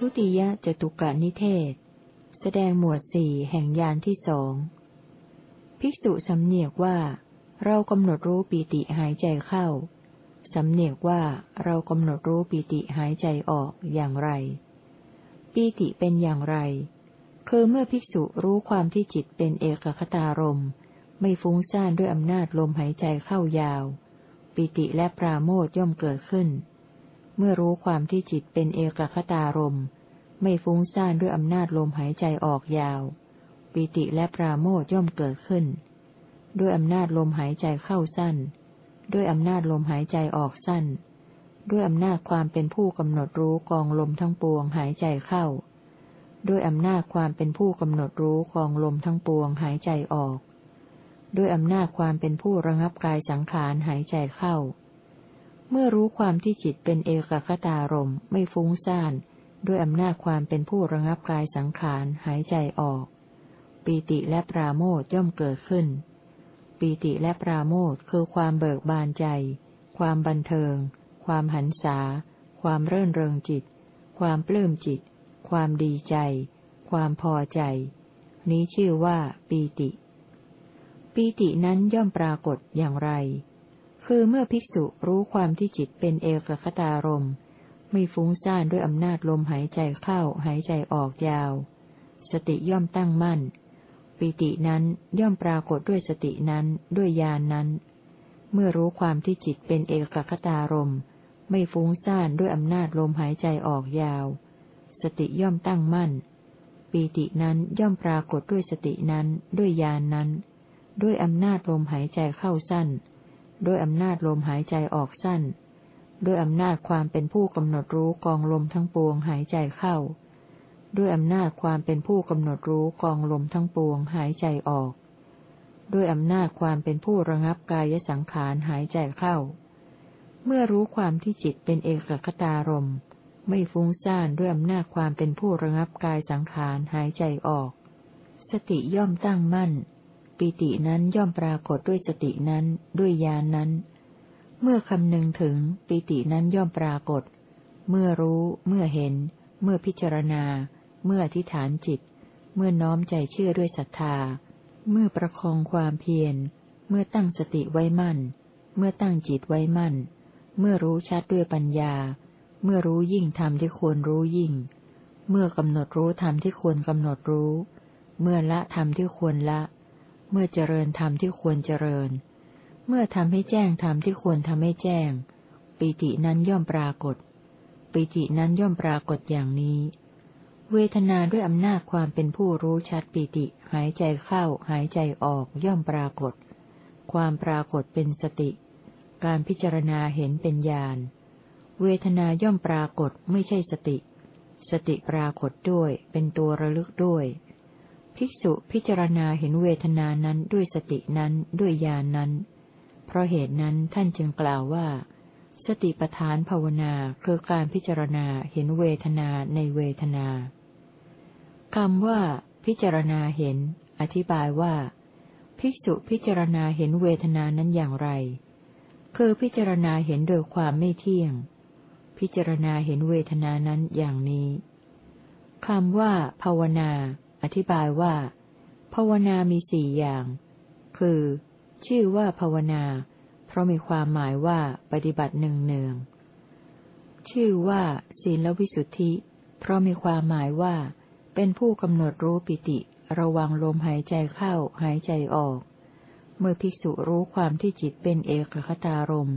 ทุติยจตุกะนิเทศ แสดงหมวดสี่แห่งยานที่สอง ภิกษุสำเนียกว่า เรากำหนดรู้ปีติหายใจเข้า สำเนียกว่าเรากำหนดรู้ปีติหายใจออกอย่างไร ปีติเป็นอย่างไร คือเมื่อภิกษุรู้ความที่จิตเป็นเอกคตารมไม่ฟุ้งซ่านด้วยอำนาจลมหายใจเข้ายาว ปิติและปราโมทย่อมเกิดขึ้น เมื่อรู้ความที่จิตเป็นเอกคตารม ไม่ฟุ้งซ่านด้วยอำนาจลมหายใจออกยาว ปิติและปราโมทย่อมเกิดขึ้น ด้วยอำนาจลมหายใจเข้าสั้น ด้วยอำนาจลมหายใจออกสั้น ด้วยอำนาจความเป็นผู้กำหนดรู้กองลมทั้งปวงหายใจเข้า ด้วยอำนาจความเป็นผู้กำหนดรู้กองลมทั้งปวงหายใจออก ด้วยอำนาจความเป็นผู้ระงับกายสังขารหายใจเข้า เมื่อรู้ความที่จิตเป็นเอกคตารมไม่ฟุ้งซ่าน ด้วยอำนาจความเป็นผู้ระงับกายสังขารหายใจออก ปีติและปราโมทย่อมเกิดขึ้น ปีติและปราโมทคือความเบิกบานใจ ความบันเทิง ความหันษา ความเรื่นเริงจิต ความปลื้มจิต ความดีใจ ความพอใจ นี้ชื่อว่าปีติ ปีตินั้นย่อมปรากฏอย่างไร คือเมื่อภิกษุรู้ความที่จิตเป็นเอกคตารมไม่ฟุ้งซ่านด้วยอำนาจลมหายใจเข้าหายใจออกยาว สติย่อมตั้งมั่นปีตินั้นย่อมปรากฏด้วยสตินั้นด้วยญาณนนั้น เมื่อรู้ความที่จิตเป็นเอกคตารมไม่ฟุ้งซ่านด้วยอำนาจลมหายใจออกยาว สติย่อมตั้งมั่น ปีตินั้นย่อมปรากฏด้วยสตินั้นด้วยญาณนนั้น ด้วยอำนาจลมหายใจเข้าสั้น ด้วยอำนาจลมหายใจออกสั้น ด้วยอำนาจความเป็นผู้กำหนดรู้กองลมทั้งปวงหายใจเข้า ด้วยอำนาจความเป็นผู้กำหนดรู้กองลมทั้งปวงหายใจออก ด้วยอำนาจความเป็นผู้ระงับกายสังขารหายใจเข้า เมื่อรู้ความที่จิตเป็นเอกคตารมไม่ฟุ้งซ่านด้วยอำนาจความเป็นผู้ระงับกายสังขารหายใจออก สติย่อมตั้งมั่น ปิตินั้นย่อมปรากฏด้วยสตินั้นด้วยญาณนนั้น เมื่อคำนึงถึงปิตินั้นย่อมปรากฏ เมื่อรู้ เมื่อเห็น เมื่อพิจารณา เมื่ออธิษฐานจิต เมื่อน้อมใจเชื่อด้วยศรัทธา เมื่อประคองความเพียร เมื่อตั้งสติไว้มั่น เมื่อตั้งจิตไว้มั่น เมื่อรู้ชัดด้วยปัญญา เมื่อรู้ยิ่งธรรมที่ควรรู้ยิ่ง เมื่อกำหนดรู้ธรรมที่ควรกำหนดรู้ เมื่อละธรรมที่ควรละ เมื่อเจริญธรรมที่ควรเจริญ เมื่อทำให้แจ้งธรรมที่ควรทำให้แจ้ง ปิตินั้นย่อมปรากฏ ปิตินั้นย่อมปรากฏอย่างนี้ เวทนาด้วยอำนาจความเป็นผู้รู้ชัดปิติ หายใจเข้าหายใจออกย่อมปรากฏ ความปรากฏเป็นสติ การพิจารณาเห็นเป็นญาณ เวทนาย่อมปรากฏไม่ใช่สติ สติปรากฏด้วยเป็นตัวระลึกด้วย ภิกษุพิจารณาเห็นเวทนานั้นด้วยสตินั้นด้วยญาณนนั้น เพราะเหตุนั้นท่านจึงกล่าวว่า สติปทานภาวนาคือการพิจารณาเห็นเวทนาในเวทนาคำว่า พิจารณาเห็น อธิบายว่า ภิกษุพิจารณาเห็นเวทนานั้นอย่างไร คือพิจารณาเห็นโดยความไม่เที่ยง พิจารณาเห็นเวทนานั้นอย่างนี้คำว่า ภาวนา ธิบายว่า ภาวนามีสี่อย่าง คือ ชื่อว่าภาวนา เพราะมีความหมายว่าปฏิบัติหนึ่งเนือง ชื่อว่า ศีลวิสุทธิ เพราะมีความหมายว่า เป็นผู้กำหนดรู้ปิติ ระวังลมหายใจเข้าหายใจออก เมื่อภิกษุรู้ความที่จิตเป็นเอกคตารม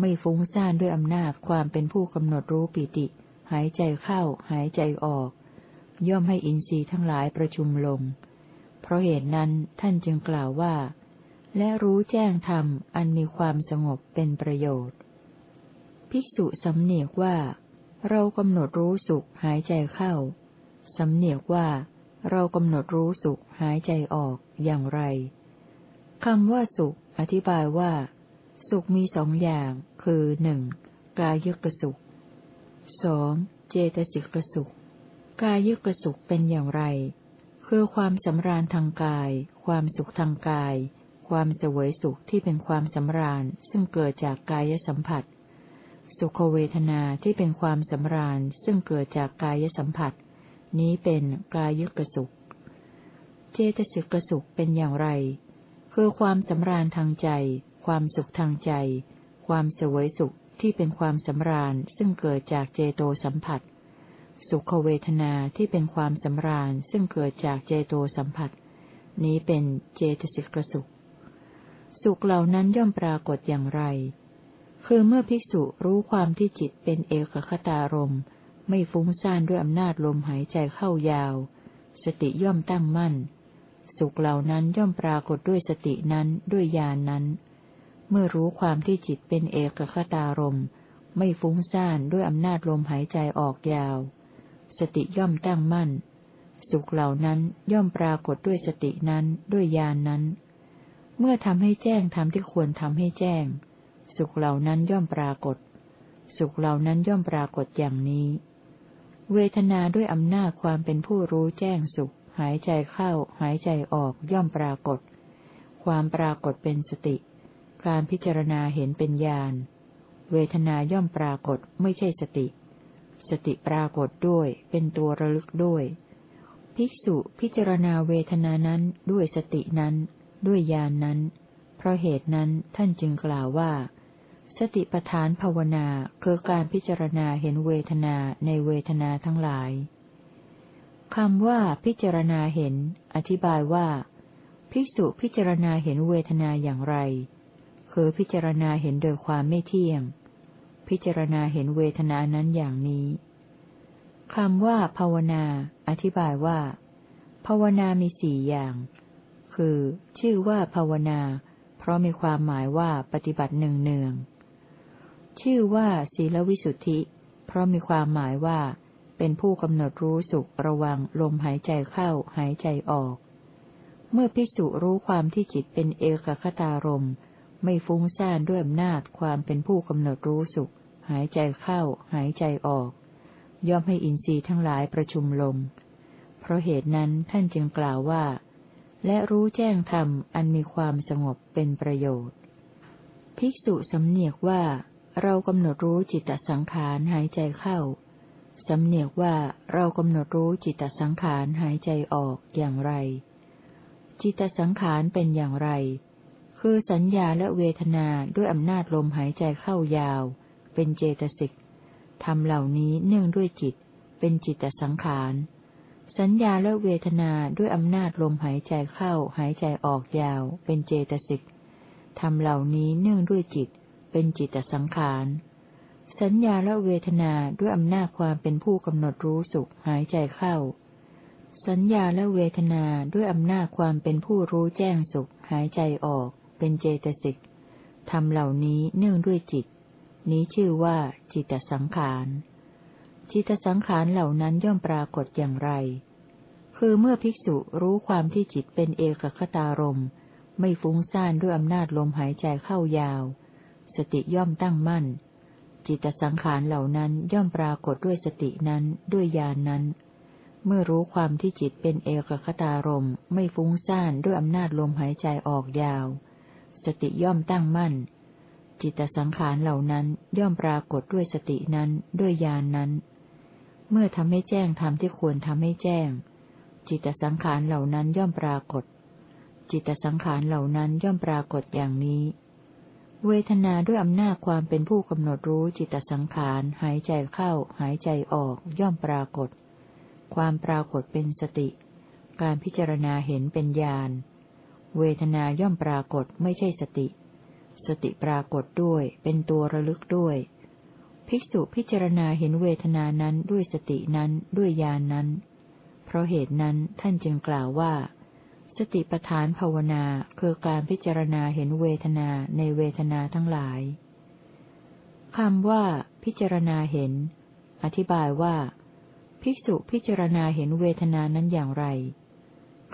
ไม่ฟุ้งซ่านด้วยอำนาจความเป็นผู้กำหนดรู้ปิติ หายใจเข้าหายใจออก ย่อมให้อินทรีย์ทั้งหลายประชุมลง เพราะเหตุนั้นท่านจึงกล่าวว่า และรู้แจ้งธรรมอันมีความสงบเป็นประโยชน์ ภิกษุสำเนียกว่า เรากำหนดรู้สุขหายใจเข้า สำเนียกว่าเรากำหนดรู้สุขหายใจออกอย่างไรคำว่าสุข อธิบายว่า สุขมีสองอย่าง คือหนึ่งกายกสุขสองเจตสิกสุข กายกสุขเป็นอย่างไร คือความสำราญทางกาย ความสุขทางกาย ความสวยสุขที่เป็นความสำราญ ซึ่งเกิดจากกายสัมผัส สุขเวทนาที่เป็นความสำราญ ซึ่งเกิดจากกายสัมผัส นี้เป็นกายกสุข เจตสิกสุขเป็นอย่างไร คือความสำราญทางใจ ความสุขทางใจ ความสวยสุขที่เป็นความสำราญ ซึ่งเกิดจากเจโตสัมผัส สุขเวทนาที่เป็นความสำราญซึ่งเกิดจากเจโตสัมผัส นี้เป็นเจตสิกสุข สุขเหล่านั้นย่อมปรากฏอย่างไร คือเมื่อภิกษุรู้ความที่จิตเป็นเอกคตารมไม่ฟุ้งซ่านด้วยอำนาจลมหายใจเข้ายาว สติย่อมตั้งมั่น สุขเหล่านั้นย่อมปรากฏด้วยสตินั้นด้วยญาณนนั้น เมื่อรู้ความที่จิตเป็นเอกคตารมไม่ฟุ้งซ่านด้วยอำนาจลมหายใจออกยาว สติย่อมตั้งมั่น สุขเหล่านั้นย่อมปรากฏด้วยสตินั้นด้วยญาณนนั้น เมื่อทำให้แจ้งทำที่ควรทำให้แจ้ง สุขเหล่านั้นย่อมปรากฏ สุขเหล่านั้นย่อมปรากฏอย่างนี้ เวทนาด้วยอำนาจความเป็นผู้รู้แจ้งสุข หายใจเข้า หายใจออกย่อมปรากฏ ความปรากฏเป็นสติ การพิจารณาเห็นเป็นญาณเวทนาย่อมปรากฏไม่ใช่สติ ติปรากฏด้วย เป็นตัวระลึกด้วย ภิกษุพิจารณาเวทนานั้นด้วยสตินั้น ด้วยญาณนนั้น เพราะเหตุนั้นท่านจึงกล่าวว่า สติปทานภาวนาคือการพิจารณาเห็นเวทนาในเวทนาทั้งหลายคำว่าพิจารณาเห็น อธิบายว่า ภิกษุพิจารณาเห็นเวทนาอย่างไร คือพิจารณาเห็นโดยความไม่เที่ยง พิจารณาเห็นเวทนานั้นอย่างนี้คำว่าภาวนา อธิบายว่า ภาวนามีสี่อย่าง คือ ชื่อว่าภาวนา เพราะมีความหมายว่าปฏิบัติหนึ่งเนือง ชื่อว่าศีลวิสุทธิ เพราะมีความหมายว่า เป็นผู้กำหนดรู้สุขระวังลมหายใจเข้าหายใจออก เมื่อพิสุรู้ความที่จิตเป็นเอกคตารม ไม่ฟุ้งซ่านด้วยอำนาจความเป็นผู้กำหนดรู้สุข หายใจเข้า หายใจออก ย่อมให้อินทรีย์ทั้งหลายประชุมลง เพราะเหตุนั้นท่านจึงกล่าวว่า และรู้แจ้งธรรมอันมีความสงบเป็นประโยชน์ ภิกษุสำเนียกว่า เรากำหนดรู้จิตตสังขารหายใจเข้าสำเนียกว่าเรากำหนดรู้จิตตสังขารหายใจออกอย่างไร จิตตสังขารเป็นอย่างไร คือสัญญาและเวทนาด้วยอำนาจลมหายใจเข้ายาว เป็นเจตสิกทำเหล่านี้เนื่องด้วยจิต เป็นจิตตสังขาร สัญญาและเวทนาด้วยอำนาจลมหายใจเข้าหายใจออกยาว เป็นเจตสิกทำเหล่านี้เนื่องด้วยจิต เป็นจิตสังขาร สัญญาและเวทนาด้วยอำนาจความเป็นผู้กำหนดรู้สุขหายใจเข้า สัญญาและเวทนาด้วยอำนาจความเป็นผู้รู้แจ้งสุขหายใจออก เป็นเจตสิกทำเหล่านี้เนื่องด้วยจิต นี้ชื่อว่าจิตสังขาร จิตสังขารเหล่านั้นย่อมปรากฏอย่างไร คือเมื่อภิกษุรู้ความที่จิตเป็นเอกคตารมไม่ฟุ้งซ่านด้วยอำนาจลมหายใจเข้ายาว สติย่อมตั้งมั่น จิตสังขารเหล่านั้นย่อมปรากฏด้วยสตินั้นด้วยญาณนนั้น เมื่อรู้ความที่จิตเป็นเอกคตารมไม่ฟุ้งซ่านด้วยอำนาจลมหายใจออกยาว สติย่อมตั้งมั่น จิตสังขารเหล่านั้นย่อมปรากฏด้วยสตินั้นด้วยญาณนนั้น เมื่อทำให้แจ้งทำที่ควรทำให้แจ้ง จิตสังขารเหล่านั้นย่อมปรากฏ จิตสังขารเหล่านั้นย่อมปรากฏอย่างนี้ เวทนาด้วยอำนาจความเป็นผู้กำหนดรู้จิตสังขารหายใจเข้า หายใจออก ย่อมปรากฏ ความปรากฏเป็นสติ การพิจารณาเห็นเป็นญาณ เวทนาย่อมปรากฏไม่ใช่สติ สติปรากฏด้วย เป็นตัวระลึกด้วย ภิกษุพิจารณาเห็นเวทนานั้นด้วยสตินั้นด้วยญาณนนั้น เพราะเหตุนั้นท่านจึงกล่าวว่า สติปทานภาวนาคือการพิจารณาเห็นเวทนาในเวทนาทั้งหลายคำว่า พิจารณาเห็น อธิบายว่า ภิกษุพิจารณาเห็นเวทนานั้นอย่างไร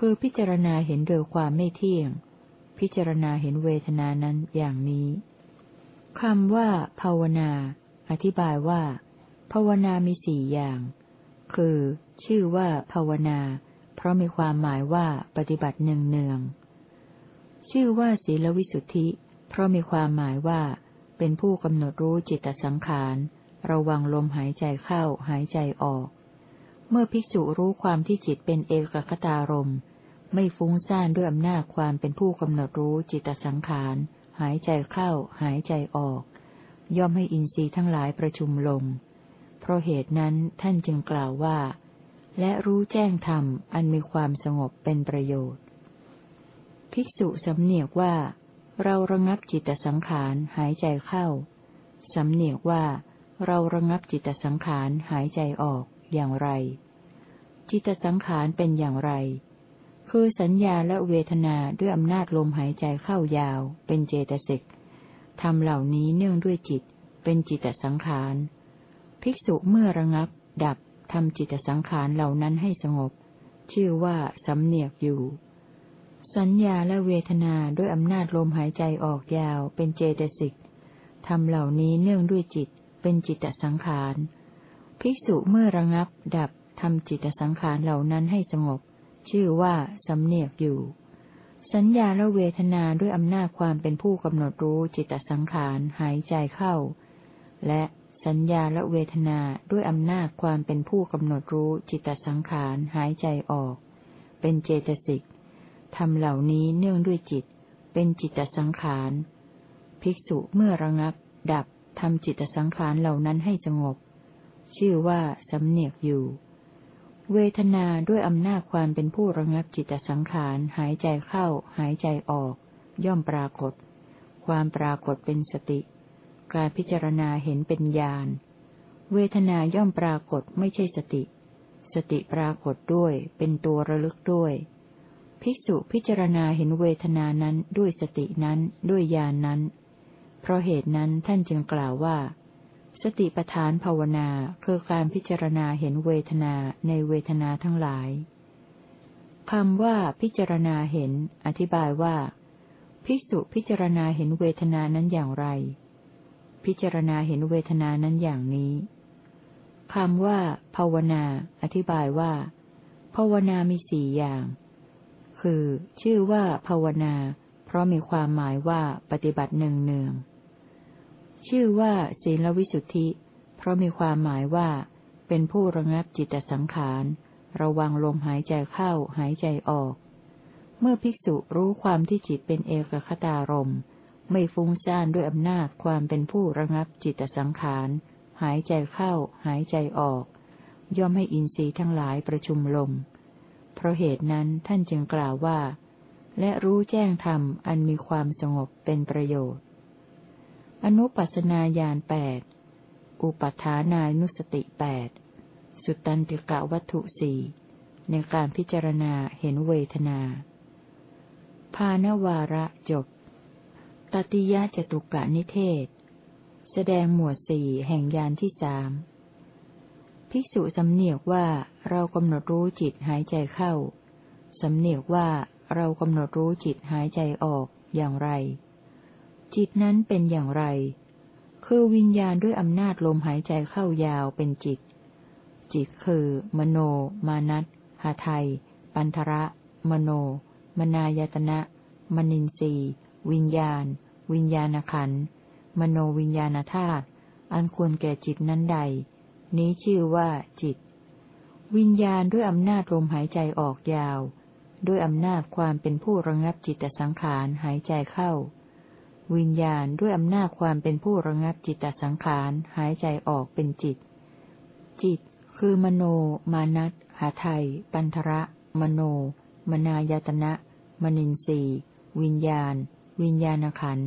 คือพิจารณาเห็นโดยความไม่เที่ยง พิจารณาเห็นเวทนานั้นอย่างนี้คำว่า ภาวนา อธิบายว่า ภาวนามีสี่อย่าง คือ ชื่อว่า ภาวนา เพราะมีความหมายว่าปฏิบัติเนืองเนือง ชื่อว่าศีลวิสุทธิ เพราะมีความหมายว่า เป็นผู้กำหนดรู้จิตสังขาร ระวังลมหายใจเข้าหายใจออก เมื่อภิกษุรู้ความที่จิตเป็นเอกคตารม ไม่ฟุ้งซ่านด้วยอำนาจความเป็นผู้กำหนดรู้จิตสังขาร หายใจเข้า หายใจออก ย่อมให้อินทรีย์ทั้งหลายประชุมลง เพราะเหตุนั้นท่านจึงกล่าวว่า และรู้แจ้งธรรมอันมีความสงบเป็นประโยชน์ ภิกษุสำเนียกว่า เราระงับจิตสังขารหายใจเข้า สำเนียกว่าเราระงับจิตสังขารหายใจออกอย่างไร จิตสังขารเป็นอย่างไร คือสัญญาและเวทนาด้วยอำนาจลมหายใจเข้ายาว เป็นเจตสิกทำเหล่านี้เนื่องด้วยจิต เป็นจิตสังขาร ภิกษุเมื่อระงับ ดับทำจิตสังขารเหล่านั้นให้สงบ ชื่อว่าสำเนียกอยู่ สัญญาและเวทนาด้วยอำนาจลมหายใจออกยาว เป็นเจตสิกทำเหล่านี้เนื่องด้วยจิต เป็นจิตสังขาร ภิกษุเมื่อระงับ ดับทำจิตสังขารเหล่านั้นให้สงบ ชื่อว่าสำเนียกอยู่ สัญญาและเวทนาด้วยอำนาจความเป็นผู้กำหนดรู้จิตสังขารหายใจเข้า และสัญญาและเวทนาด้วยอำนาจความเป็นผู้กำหนดรู้จิตสังขารหายใจออก เป็นเจตสิกทำเหล่านี้เนื่องด้วยจิต เป็นจิตสังขาร ภิกษุเมื่อระงับ ดับทำจิตสังขารเหล่านั้นให้สงบ ชื่อว่าสำเนียกอยู่ เวทนาด้วยอำนาจความเป็นผู้ระงับจิตสังขารหายใจเข้า หายใจออก ย่อมปรากฏ ความปรากฏเป็นสติ การพิจารณาเห็นเป็นญาณ เวทนาย่อมปรากฏไม่ใช่สติ สติปรากฏด้วยเป็นตัวระลึกด้วย ภิกษุพิจารณาเห็นเวทนานั้นด้วยสตินั้นด้วยญาณนนั้น เพราะเหตุนั้นท่านจึงกล่าวว่า สติปทานภาวนาคือการพิจารณาเห็นเวทนาในเวทนาทั้งหลายคำว่าพิจารณาเห็น อธิบายว่า ภิกษุพิจารณาเห็นเวทนานั้นอย่างไร พิจารณาเห็นเวทนานั้นอย่างนี้คำว่า ภาวนา อธิบายว่า ภาวนามีสี่อย่าง คือ ชื่อว่าภาวนา เพราะมีความหมายว่าปฏิบัติหนึ่งเนือง ชื่อว่าศีลวิสุทธิ เพราะมีความหมายว่า เป็นผู้ระงับจิตสังขาร ระวังลมหายใจเข้าหายใจออก เมื่อภิกษุรู้ความที่จิตเป็นเอกคตารม ไม่ฟุ้งซ่านด้วยอำนาจความเป็นผู้ระงับจิตสังขาร หายใจเข้าหายใจออก ย่อมให้อินทรีย์ทั้งหลายประชุมลง เพราะเหตุนั้นท่านจึงกล่าวว่า และรู้แจ้งธรรมอันมีความสงบเป็นประโยชน์ อนุปัสนาญาณแปด อุปัฏฐานานุสติแปด สุตตันติกะวัตถุสี่ ในการพิจารณาเห็นเวทนา ภานวาระจบ ตติยะจตุกะนิเทศ แสดงหมวดสี่แห่งยานที่สามภิกษุสำเนียกว่าเรากำหนดรู้จิตหายใจเข้า สำเนียกว่าเรากำหนดรู้จิตหายใจออกอย่างไร จิตนั้นเป็นอย่างไร คือวิญญาณด้วยอำนาจลมหายใจเข้ายาวเป็นจิต จิตคือ มโน มานัตหาไทย ปันทระ มโน มนายตนะ มนินทรีวิญญาณ วิญญาณขัน มโนวิญญาณธาตุ อันควรแก่จิตนั้นใด นี้ชื่อว่าจิต วิญญาณด้วยอำนาจลมหายใจออกยาว ด้วยอำนาจความเป็นผู้ระงับจิตสังขารหายใจเข้า วิญญาณด้วยอำนาจความเป็นผู้ระงับจิตตสังขาร หายใจออกเป็นจิต จิต คือมโน มานัตหาไทย ปันทระ มโน มนายตนะ มนินทรีวิญญาณ วิญญาณขัน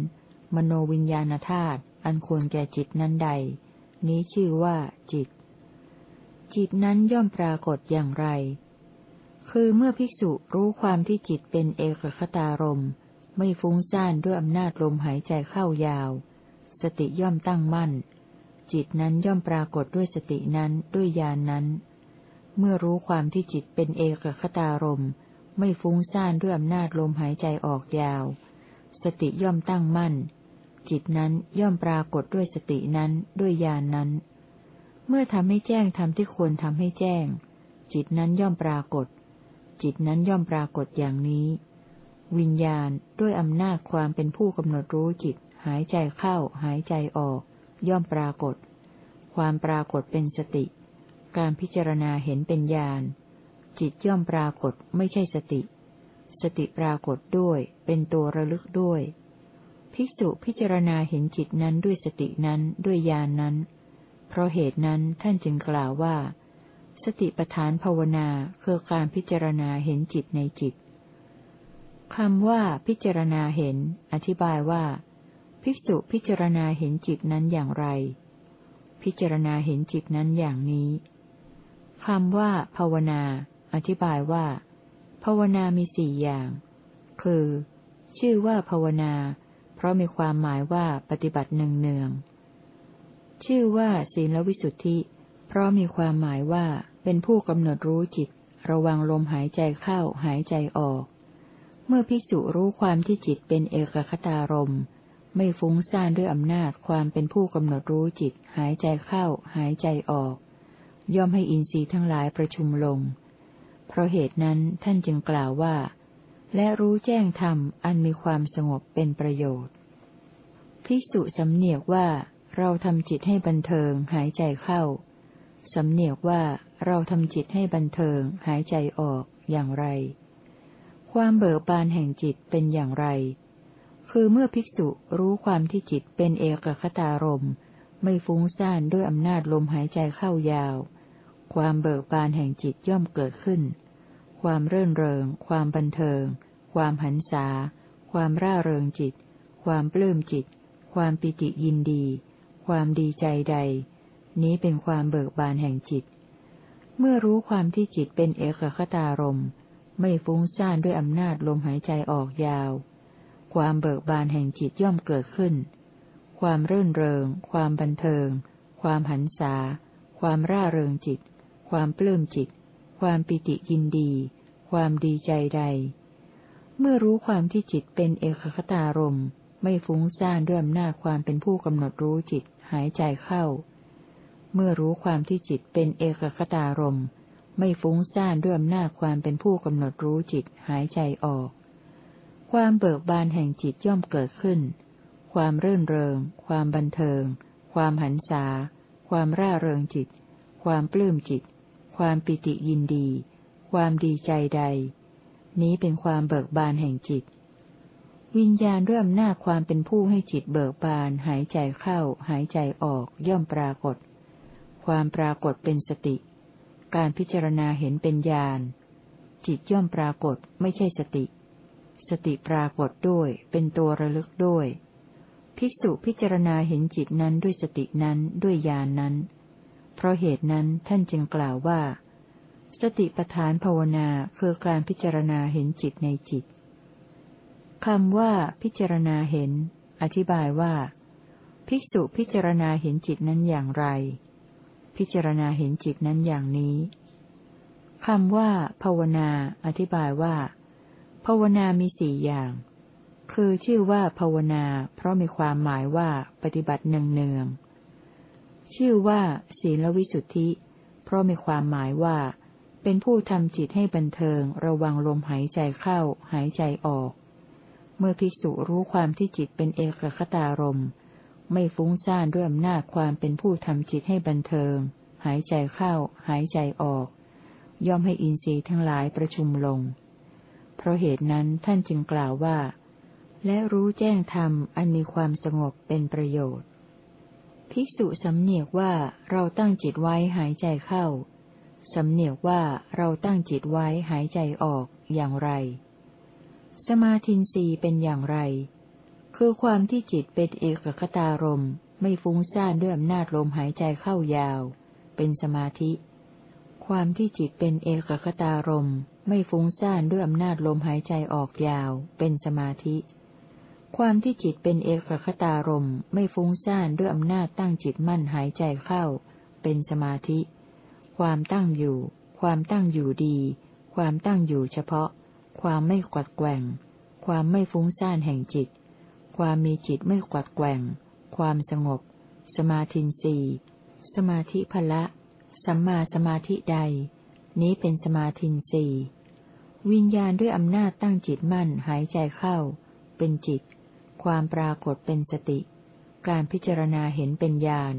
มโนวิญญาณธาตุ อันควรแก่จิตนั้นใด นี้ชื่อว่าจิต จิตนั้นย่อมปรากฏอย่างไร คือเมื่อภิกษุรู้ความที่จิตเป็นเอกคตารมณ์ ไม่ฟุ้งซ่านด้วยอำนาจลมหายใจเข้ายาว สติย่อมตั้งมั่น จิตนั้นย่อมปรากฏด้วยสตินั้นด้วยญาณนนั้น เมื่อรู้ความที่จิตเป็นเอกคตารมไม่ฟุ้งซ่านด้วยอำนาจลมหายใจออกยาว สติย่อมตั้งมั่น จิตนั้นย่อมปรากฏด้วยสตินั้นด้วยญาณนนั้น เมื่อทำให้แจ้งทำที่ควรทำให้แจ้ง จิตนั้นย่อมปรากฏ จิตนั้นย่อมปรากฏอย่างนี้ วิญญาณด้วยอำนาจความเป็นผู้กำหนดรู้จิต หายใจเข้า หายใจออก ย่อมปรากฏ ความปรากฏเป็นสติ การพิจารณาเห็นเป็นญาณ จิตย่อมปรากฏไม่ใช่สติ สติปรากฏด้วย เป็นตัวระลึกด้วย ภิกษุพิจารณาเห็นจิตนั้นด้วยสตินั้นด้วยญาณนนั้น เพราะเหตุนั้นท่านจึงกล่าวว่า สติปทานภาวนาคือการพิจารณาเห็นจิตในจิต คำว่าพิจารณาเห็น อธิบายว่า ภิกษุพิจารณาเห็นจิตนั้นอย่างไร พิจารณาเห็นจิตนั้นอย่างนี้คำว่า ภาวนา อธิบายว่า ภาวนามีสี่อย่าง คือ ชื่อว่าภาวนา เพราะมีความหมายว่าปฏิบัติหนึ่งเนือง ชื่อว่าศีลวิสุทธิ เพราะมีความหมายว่าเป็นผู้กำหนดรู้จิต ระวังลมหายใจเข้าหายใจออก เมื่อภิกษุรู้ความที่จิตเป็นเอกคตารมไม่ฟุ้งซ่านด้วยอำนาจความเป็นผู้กำหนดรู้จิต หายใจเข้า หายใจออก ย่อมให้อินทรีย์ทั้งหลายประชุมลง เพราะเหตุนั้นท่านจึงกล่าวว่า และรู้แจ้งธรรมอันมีความสงบเป็นประโยชน์ ภิกษุสำเนียกว่าเราทำจิตให้บันเทิง หายใจเข้า สำเนียกว่าเราทำจิตให้บันเทิง หายใจออกอย่างไร ความเบิกบานแห่งจิตเป็นอย่างไร คือเมื่อภิกษุรู้ความที่จิตเป็นเอกคตารม ไม่ฟุ้งซ่านด้วยอำนาจลมหายใจเข้ายาว ความเบิกบานแห่งจิตย่อมเกิดขึ้น ความเรื่นเริง ความบันเทิง ความหันษา ความร่าเริงจิต ความปลื้มจิต ความปิติยินดี ความดีใจใด นี้เป็นความเบิกบานแห่งจิต เมื่อรู้ความที่จิตเป็นเอกคตารมณ์ ไม่ฟุ้งซ่านด้วยอำนาจลมหายใจออกยาว ความเบิกบานแห่งจิตย่อมเกิดขึ้น ความรื่นเริง ความบันเทิง ความหันษา ความร่าเริงจิต ความปลื้มจิต ความปิติยินดี ความดีใจใด เมื่อรู้ความที่จิตเป็นเอกคตารมไม่ฟุ้งซ่านด้วยอำนาจความเป็นผู้กำหนดรู้จิตหายใจเข้า เมื่อรู้ความที่จิตเป็นเอกคตารมณ์ ไม่ฟุ้งซ่านด้วยอำนาจความเป็นผู้กำหนดรู้จิตหายใจออก ความเบิกบานแห่งจิตย่อมเกิดขึ้น ความรื่นเริง ความบันเทิง ความหันษา ความร่าเริงจิต ความปลื้มจิต ความปิติยินดี ความดีใจใด นี้เป็นความเบิกบานแห่งจิต วิญญาณด้วยอำนาจความเป็นผู้ให้จิตเบิกบานหายใจเข้า หายใจออกย่อมปรากฏ ความปรากฏเป็นสติ การพิจารณาเห็นเป็นญาณ จิตย่อมปรากฏไม่ใช่สติ สติปรากฏด้วย เป็นตัวระลึกด้วย ภิกษุพิจารณาเห็นจิตนั้นด้วยสตินั้นด้วยญาณนนั้น เพราะเหตุนั้นท่านจึงกล่าวว่า สติปทานภาวนาคือการพิจารณาเห็นจิตในจิตคำว่าพิจารณาเห็น อธิบายว่า ภิกษุพิจารณาเห็นจิตนั้นอย่างไร พิจารณาเห็นจิตนั้นอย่างนี้คำว่า ภาวนา อธิบายว่า ภาวนามีสี่อย่าง คือชื่อว่าภาวนา เพราะมีความหมายว่าปฏิบัติเนืองๆชื่อว่า ศีลวิสุทธิ เพราะมีความหมายว่า เป็นผู้ทำจิตให้บันเทิง ระวังลมหายใจเข้า หายใจออก เมื่อภิกษุรู้ความที่จิตเป็นเอกคตารมณ์ ไม่ฟุ้งซ่านด้วยอำนาจความเป็นผู้ทำจิตให้บันเทิง หายใจเข้า หายใจออก ย่อมให้อินทรีย์ทั้งหลายประชุมลง เพราะเหตุนั้นท่านจึงกล่าวว่า และรู้แจ้งธรรมอันมีความสงบเป็นประโยชน์ ภิกษุสำเนียกว่าเราตั้งจิตไว้หายใจเข้าสำเนียกว่าเราตั้งจิตไว้หายใจออกอย่างไร สมาธินรีเป็นอย่างไร คือความที่จิตเป็นเอกคตารมไม่ฟุ้งซ่านด้วยอำนาจลมหายใจเข้ายาว เป็นสมาธิ ความที่จิตเป็นเอกคตารมไม่ฟุ้งซ่านด้วยอำนาจลมหายใจออกยาว เป็นสมาธิ ความที่จิตเป็นเอกคตารมไม่ฟุ้งซ่านด้วยอำนาจตั้งจิตมั่นหายใจเข้า เป็นสมาธิ ความตั้งอยู่ ความตั้งอยู่ดี ความตั้งอยู่เฉพาะ ความไม่กวัดแกว่ง ความไม่ฟุ้งซ่านแห่งจิต ความมีจิตไม่กวัดแกว่ง ความสงบ สมาธินีสมาธิภละ สัมมาสมาธิใด นี้เป็นสมาธินีวิญญาณด้วยอำนาจตั้งจิตมั่นหายใจเข้า เป็นจิตคความปรากฏเป็นสติ การพิจารณาเห็นเป็นญาณ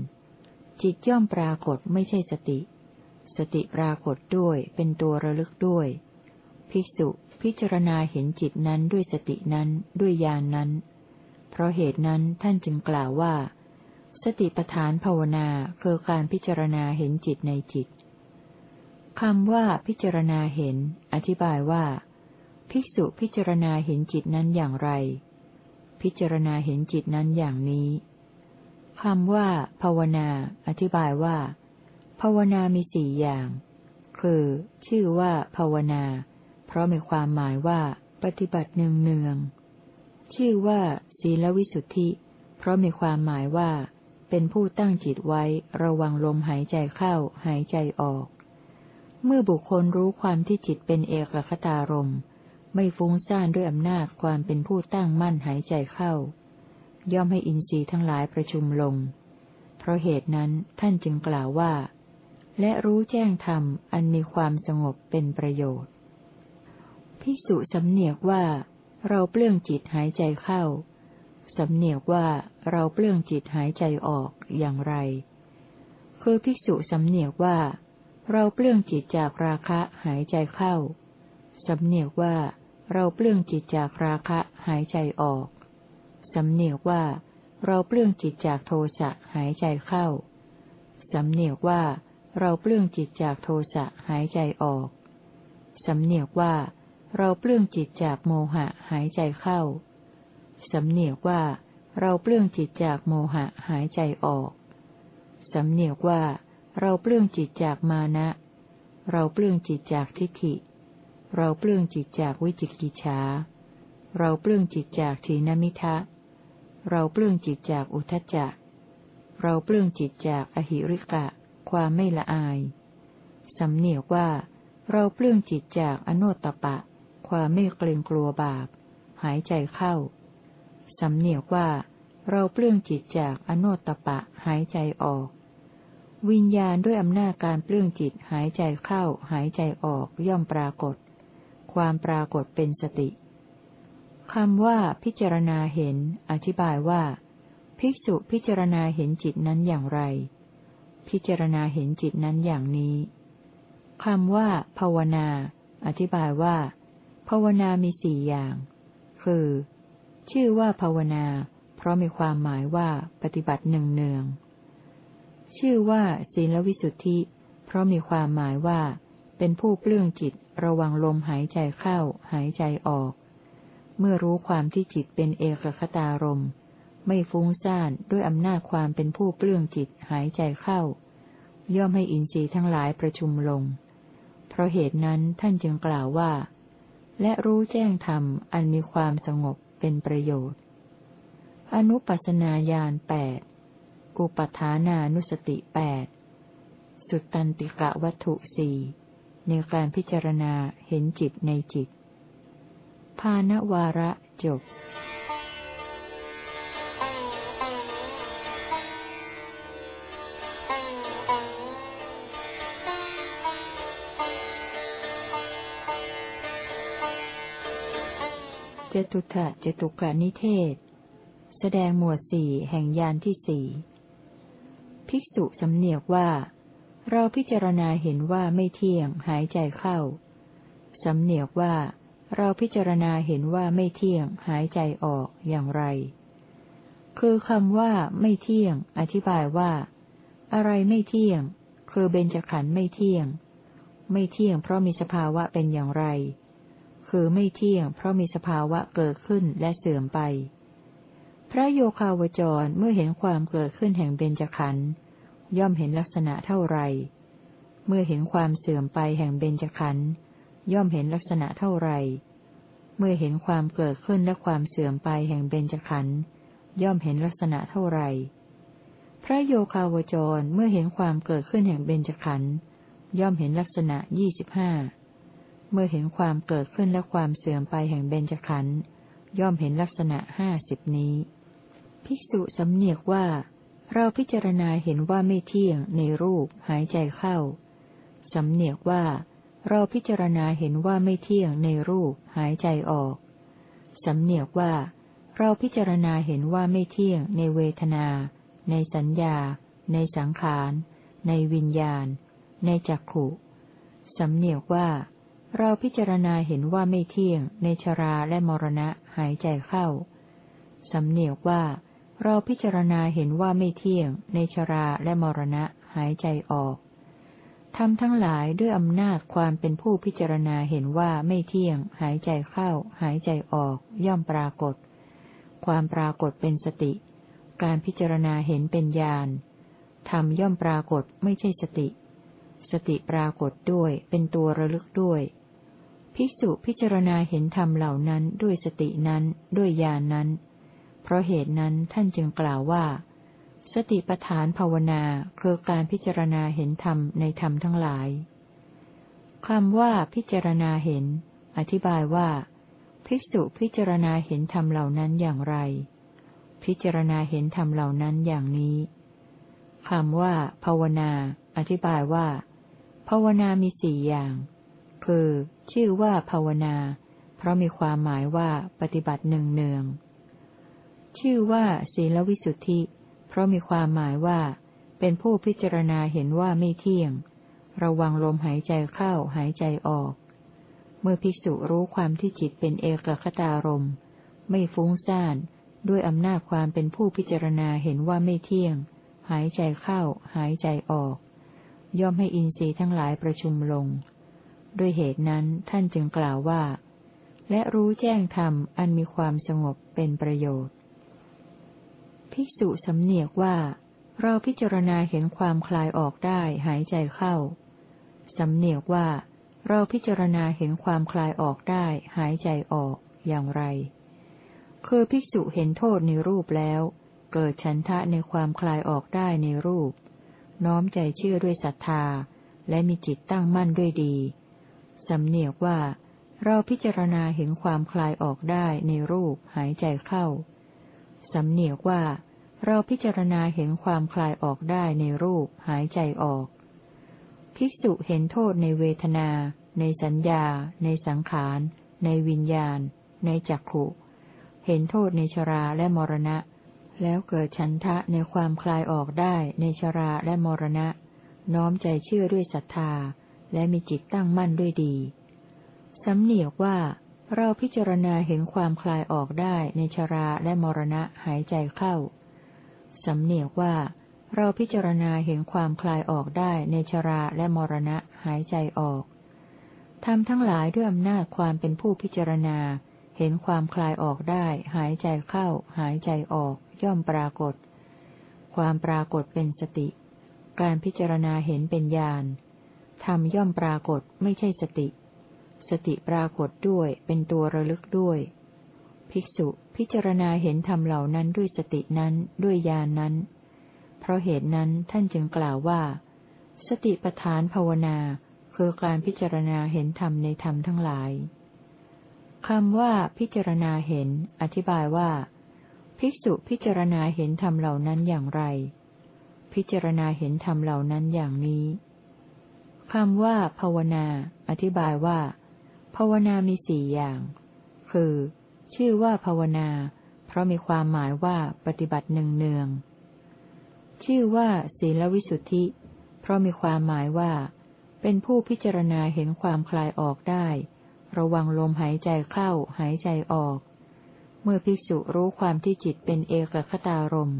จิตย่อมปรากฏไม่ใช่สติ สติปรากฏด้วยเป็นตัวระลึกด้วย ภิกษุพิจารณาเห็นจิตนั้นด้วยสตินั้นด้วยญาณนนั้น เพราะเหตุนั้นท่านจึงกล่าวว่า สติปทานภาวนาคือการพิจารณาเห็นจิตในจิตคำว่าพิจารณาเห็น อธิบายว่า ภิกษุพิจารณาเห็นจิตนั้นอย่างไร พิจารณาเห็นจิตนั้นอย่างนี้คำว่า ภาวนา อธิบายว่า ภาวนามีสี่อย่าง คือ ชื่อว่า ภาวนา เพราะมีความหมายว่า ปฏิบัติเนืองเนือง ชื่อว่า ศีลวิสุทธิ เพราะมีความหมายว่า เป็นผู้ตั้งจิตไว้ระวังลมหายใจเข้าหายใจออก เมื่อบุคคลรู้ความที่จิตเป็นเอกคตารมไม่ฟุ้งซ่านด้วยอำนาจความเป็นผู้ตั้งมั่นหายใจเข้า ย่อมให้อินทรีย์ทั้งหลายประชุมลง เพราะเหตุนั้นท่านจึงกล่าวว่า และรู้แจ้งธรรมอันมีความสงบเป็นประโยชน์ ภิกษุสำเนียกว่า เราเปลื้องจิตหายใจเข้า สำเนียกว่าเราเปลื้องจิตหายใจออกอย่างไร คือภิกษุสำเนียกว่า เราเปลื้องจิตจากราคะหายใจเข้า สำเนียกว่าเราเปลื้องจิตจากราคะหายใจออก สำเนียกว่า เราเปลื้องจิตจากโทสะหายใจเข้า สำเนียกว่า เราเปลื้องจิตจากโทสะหายใจออก สำเนียกว่า เราเปลื้องจิตจากโมหะหายใจเข้า สำเนียกว่าเราเปลื้องจิตจากโมหะหายใจออก สำเนียกว่าเราเปลื้องจิตจากมานะ เราเปลื้องจิตจากทิฏฐิ เราเปลื้องจิตจากวิจิกิจฉา เราเปลื้องจิตจากทีนมิทะ เราเปลื้องจิตจากอุทจจะ เราเปลื้องจิตจากอหิริกะ ความไม่ละอาย สำเนียกว่าเราเปลื้องจิตจากอโนตตปะ ความไม่เกรงกลัวบาป หายใจเข้า สำเนียกว่า เราเปลื้องจิตจากอโนตปะหายใจออก วิญญาณด้วยอำนาจการเปลื้องจิตหายใจเข้าหายใจออกย่อมปรากฏ ความปรากฏเป็นสติคำว่าพิจารณาเห็น อธิบายว่า ภิกษุพิจารณาเห็นจิตนั้นอย่างไร พิจารณาเห็นจิตนั้นอย่างนี้คำว่า ภาวนา อธิบายว่า ภาวนามีสี่อย่าง คือ ชื่อว่าภาวนา เพราะมีความหมายว่าปฏิบัติหนึ่งเนือง ชื่อว่าศีลวิสุทธิ เพราะมีความหมายว่า เป็นผู้เปลื้องจิตระวังลมหายใจเข้า หายใจออก เมื่อรู้ความที่จิตเป็นเอกคตารมไม่ฟุ้งซ่านด้วยอำนาจความเป็นผู้เปลื้องจิตหายใจเข้า ย่อมให้อินทรีย์ทั้งหลายประชุมลง เพราะเหตุนั้นท่านจึงกล่าวว่า และรู้แจ้งธรรมอันมีความสงบ เป็นประโยชน์ อนุปัสนาญาณแปดอุปทานานุสติแปดสุตตันติกะวัตถุสี่ในการพิจารณาเห็นจิตในจิต ภาณวาระจบ จตุถะจตุกานิเทศ แสดงหมวดสี่แห่งยานที่สี่ภิกษุสำเนียกว่า เราพิจารณาเห็นว่าไม่เที่ยงหายใจเข้า สำเนียกว่า เราพิจารณาเห็นว่าไม่เที่ยงหายใจออกอย่างไร คือคำว่าไม่เที่ยง อธิบายว่า อะไรไม่เที่ยง คือเบญจขันธ์ไม่เที่ยง ไม่เที่ยงเพราะมีสภาวะเป็นอย่างไร คือไม่เที่ยง เพราะมีสภาวะเกิดขึ้นและเสื่อมไป พระโยคาวจรเมื่อเห็นความเกิดขึ้นแห่งเบญจขันธ์ย่อมเห็นลักษณะเท่าไร เมื่อเห็นความเสื่อมไปแห่งเบญจขันธ์ย่อมเห็นลักษณะเท่าไร เมื่อเห็นความเกิดขึ้นและความเสื่อมไปแห่งเบญจขันธ์ย่อมเห็นลักษณะเท่าไร พระโยคาวจรเมื่อเห็นความเกิดขึ้นแห่งเบญจขันธ์ย่อมเห็นลักษณะยี่สิบห้า เมื่อเห็นความเกิดขึ้นและความเสื่อมไปแห่งเบญจขันธ์ย่อมเห็นลักษณะห้าสิบนี้ ภิกษุสำเนียกว่า เราพิจารณาเห็นว่าไม่เที่ยงในรูปหายใจเข้า สำเนียกว่า เราพิจารณาเห็นว่าไม่เที่ยงในรูปหายใจออก สำเนียกว่า เราพิจารณาเห็นว่าไม่เที่ยงในเวทนา ในสัญญา ในสังขาร ในวิญญาณ ในจักขุ สำเนียกว่า เราพิจารณาเห็นว่าไม่เที่ยง ในชราและมรณะหายใจเข้า สำเนียกว่า เราพิจารณาเห็นว่าไม่เที่ยง ในชราและมรณะหายใจออกทำทั้งหลายด้วยอำนาจความเป็นผู้พิจารณาเห็นว่าไม่เที่ยง หายใจเข้า หายใจออก ย่อมปรากฏ ความปรากฏเป็นสติ การพิจารณาเห็นเป็นญาณธรรมย่อมปรากฏไม่ใช่สติ สติปรากฏด้วยเป็นตัวระลึกด้วย ภิกษุพิจารณาเห็นธรรมเหล่านั้นด้วยสตินั้นด้วยญาณนนั้น เพราะเหตุนั้นท่านจึงกล่าวว่า สติปฐานภาวนาคือการพิจารณาเห็นธรรมในธรรมทั้งหลายคำว่าพิจารณาเห็น อธิบายว่า ภิกษุพิจารณาเห็นธรรมเหล่านั้นอย่างไร พิจารณาเห็นธรรมเหล่านั้นอย่างนี้คำว่า ภาวนา อธิบายว่า ภาวนามีสี่อย่าง คือ ชื่อว่าภาวนา เพราะมีความหมายว่าปฏิบัติหนึ่งเนือง ชื่อว่าศีลวิสุทธิ เพราะมีความหมายว่า เป็นผู้พิจารณาเห็นว่าไม่เที่ยง ระวังลมหายใจเข้าหายใจออก เมื่อภิกษุรู้ความที่จิตเป็นเอกคตารมไม่ฟุ้งซ่าน ด้วยอำนาจความเป็นผู้พิจารณาเห็นว่าไม่เที่ยง หายใจเข้า หายใจออก ย่อมให้อินทรีย์ทั้งหลายประชุมลง ด้วยเหตุนั้นท่านจึงกล่าวว่า และรู้แจ้งธรรมอันมีความสงบเป็นประโยชน์ ภิกษุสำเนียกว่า เราพิจารณาเห็นความคลายออกได้หายใจเข้า สำเนียกว่า เราพิจารณาเห็นความคลายออกได้หายใจออกอย่างไร คือภิกษุเห็นโทษในรูปแล้ว เกิดฉันทะในความคลายออกได้ในรูป น้อมใจเชื่อด้วยศรัทธาและมีจิตตั้งมั่นด้วยดี สำเนียกว่า เราพิจารณาเห็นความคลายออกได้ในรูปหายใจเข้า สำเนียกว่า เราพิจารณาเห็นความคลายออกได้ในรูปหายใจออก ภิกษุเห็นโทษในเวทนา ในสัญญา ในสังขาร ในวิญญาณ ในจักขุเห็นโทษในชราและมรณะ แล้วเกิดฉันทะในความคลายออกได้ในชราและมรณะ น้อมใจเชื่อด้วยศรัทธา และมีจิตตั้งมั่นด้วยดี สำเนียกว่าเราพิจารณาเห็นความคลายออกได้ในชราและมรณะหายใจเข้า สำเนียกว่าเราพิจารณาเห็นความคลายออกได้ในชราและมรณะหายใจออกทำทั้งหลายด้วยอำนาจความเป็นผู้พิจารณา เห็นความคลายออกได้ หายใจเข้า หายใจออก ย่อมปรากฏ ความปรากฏเป็นสติ การพิจารณาเห็นเป็นญาณ ธรรมย่อมปรากฏไม่ใช่สติ สติปรากฏด้วยเป็นตัวระลึกด้วย ภิกษุพิจารณาเห็นธรรมเหล่านั้นด้วยสตินั้นด้วยญาณนนั้น เพราะเหตุนั้นท่านจึงกล่าวว่า สติปทานภาวนาคือการพิจารณาเห็นธรรมในธรรมทั้งหลายคำว่าพิจารณาเห็น อธิบายว่า ภิกษุพิจารณาเห็นธรรมเหล่านั้นอย่างไร พิจารณาเห็นธรรมเหล่านั้นอย่างนี้ คำว่าภาวนา อธิบายว่า ภาวนามีสี่อย่าง คือ ชื่อว่าภาวนา เพราะมีความหมายว่าปฏิบัติหนึ่งเนือง ชื่อว่าศีลวิสุทธิ เพราะมีความหมายว่า เป็นผู้พิจารณาเห็นความคลายออกได้ ระวังลมหายใจเข้าหายใจออก เมื่อภิกษุรู้ความที่จิตเป็นเอกคตารม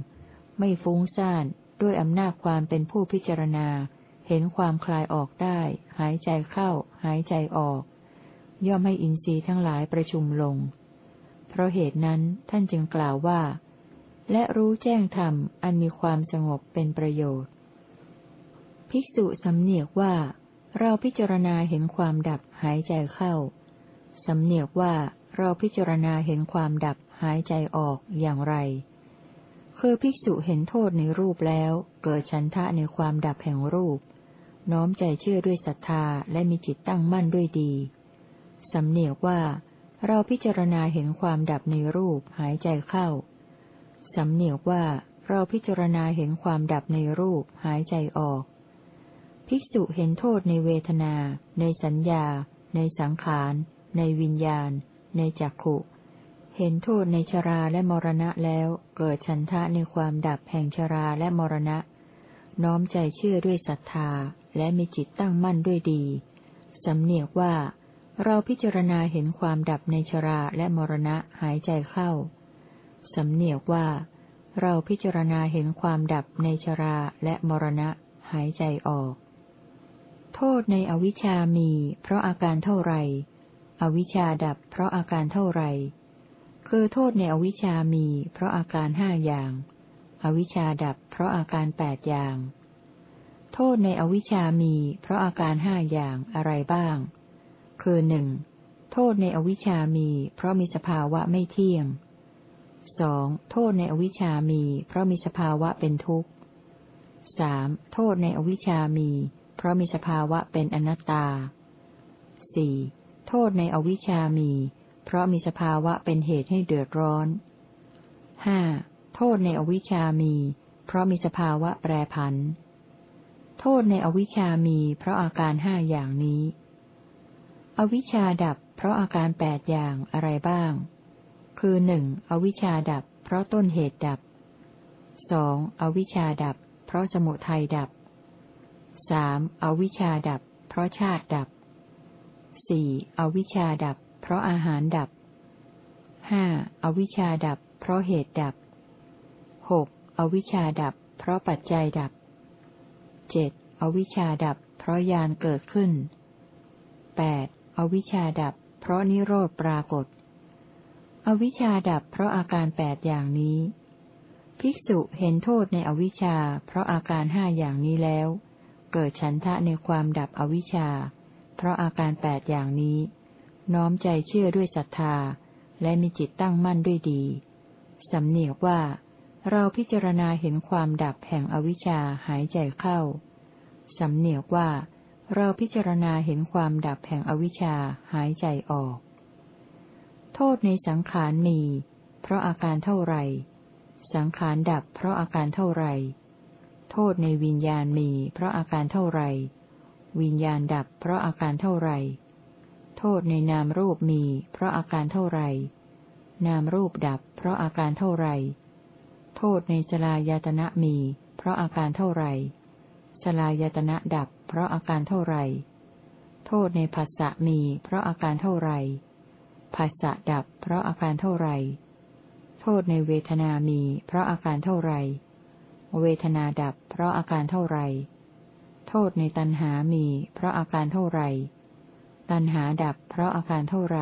ไม่ฟุ้งซ่านด้วยอำนาจความเป็นผู้พิจารณา เห็นความคลายออกได้ หายใจเข้า หายใจออก ย่อมให้อินทรีย์ทั้งหลายประชุมลง เพราะเหตุนั้นท่านจึงกล่าวว่า และรู้แจ้งธรรมอันมีความสงบเป็นประโยชน์ ภิกษุสำเนียกว่า เราพิจารณาเห็นความดับหายใจเข้า สำเนียกว่าเราพิจารณาเห็นความดับหายใจออกอย่างไร คือภิกษุเห็นโทษในรูปแล้ว เกิดฉันทะในความดับแห่งรูป น้อมใจเชื่อด้วยศรัทธาและมีจิตตั้งมั่นด้วยดีสำเนียกว่า เราพิจารณาเห็นความดับในรูปหายใจเข้าสำเนียกว่าเราพิจารณาเห็นความดับในรูปหายใจออก ภิกษุเห็นโทษในเวทนา ในสัญญา ในสังขาร ในวิญญาณ ในจักขุ เห็นโทษในชราและมรณะแล้ว เกิดฉันทะในความดับแห่งชราและมรณะ น้อมใจเชื่อด้วยศรัทธา และมีจิตตั้งมั่นด้วยดี สำเนียกว่า เราพิจารณาเห็นความดับในชราและมรณะหายใจเข้า สำเนียกว่า เราพิจารณาเห็นความดับในชราและมรณะหายใจออก โทษในอวิชามี เพราะอาการเท่าไร อวิชาดับเพราะอาการเท่าไร คือโทษในอวิชามี เพราะอาการห้าอย่าง อวิชาดับ เพราะอาการแปดอย่าง โทษในอวิชามี เพราะอาการห้าอย่างอะไรบ้าง คือหนึ่งโทษในอวิชามี เพราะมีสภาวะไม่เที่ยงสองโทษในอวิชามี เพราะมีสภาวะเป็นทุกข์สามโทษในอวิชามี เพราะมีสภาวะเป็นอนัตตาสี่โทษในอวิชามี เพราะมีสภาวะเป็นเหตุให้เดือดร้อนห้าโทษในอวิชามี เพราะมีสภาวะแปรผัน โทษในอวิชามี เพราะอาการห้าอย่างนี้ อวิชาดับ เพราะอาการแปดอย่างอะไรบ้าง คือหนึ่งอวิชาดับ เพราะต้นเหตุดับสองอวิชาดับ เพราะสมุทัยดับสามอวิชาดับ เพราะชาติดับสี่อวิชาดับ เพราะอาหารดับห้าอวิชาดับ เพราะเหตุดับหกอวิชาดับ เพราะปัจจัยดับเจ็ดอวิชาดับ เพราะยานเกิดขึ้นแปดอวิชาดับ เพราะนิโรธปรากฏ อวิชาดับ เพราะอาการแปดอย่างนี้ ภิกษุเห็นโทษในอวิชชา เพราะอาการห้าอย่างนี้แล้ว เกิดฉันทะในความดับอวิชชา เพราะอาการแปดอย่างนี้ น้อมใจเชื่อด้วยศรัทธา และมีจิตตั้งมั่นด้วยดีสำเนียกว่า เราพิจารณาเห็นความดับแห่งอวิชชาหายใจเข้าสำเนียกว่า เราพิจารณาเห็นความดับแห่งอวิชชาหายใจออก โทษในสังขารมี เพราะอาการเท่าไรสังขารดับเพราะอาการเท่าไรโทษในวิญญาณมี เพราะอาการเท่าไรวิญญาณดับเพราะอาการเท่าไร ทษในนามรูปมี เพราะอาการเท่าไร นามรูปดับ เพราะอาการเท่าไร โทษในสลายตนะมี เพราะอาการเท่าไรสลายตนะดับ เพราะอาการเท่าไร โทษในผัสสะมี เพราะอาการเท่าไรผัสสะดับ เพราะอาการเท่าไร โทษในเวทนามี เพราะอาการเท่าไร เวทนาดับ เพราะอาการเท่าไร โทษในตัณหามี เพราะอาการเท่าไร ตัณหาดับเพราะอาการเท่าไร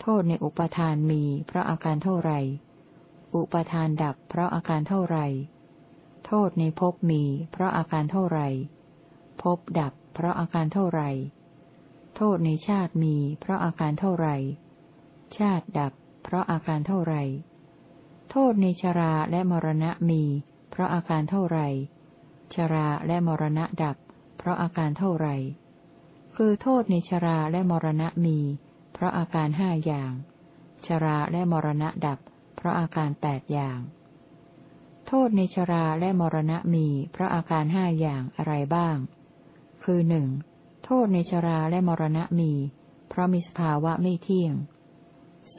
โทษในอุปทานมีเพราะอาการเท่าไรอุปทานดับเพราะอาการเท่าไรโทษในภพมีเพราะอาการเท่าไรภพดับเพราะอาการเท่าไรโทษในชาติมีเพราะอาการเท่าไรชาติดับเพราะอาการเท่าไรโทษในชราและมรณะมีเพราะอาการเท่าไรชราและมรณะดับเพราะอาการเท่าไร คือโทษในชราและมรณะมี เพราะอาการห้าอย่าง ชราและมรณะดับ เพราะอาการแปดอย่าง โทษในชราและมรณะมี เพราะอาการห้าอย่างอะไรบ้าง คือหนึ่งโทษในชราและมรณะมี เพราะมีสภาวะไม่เที่ยง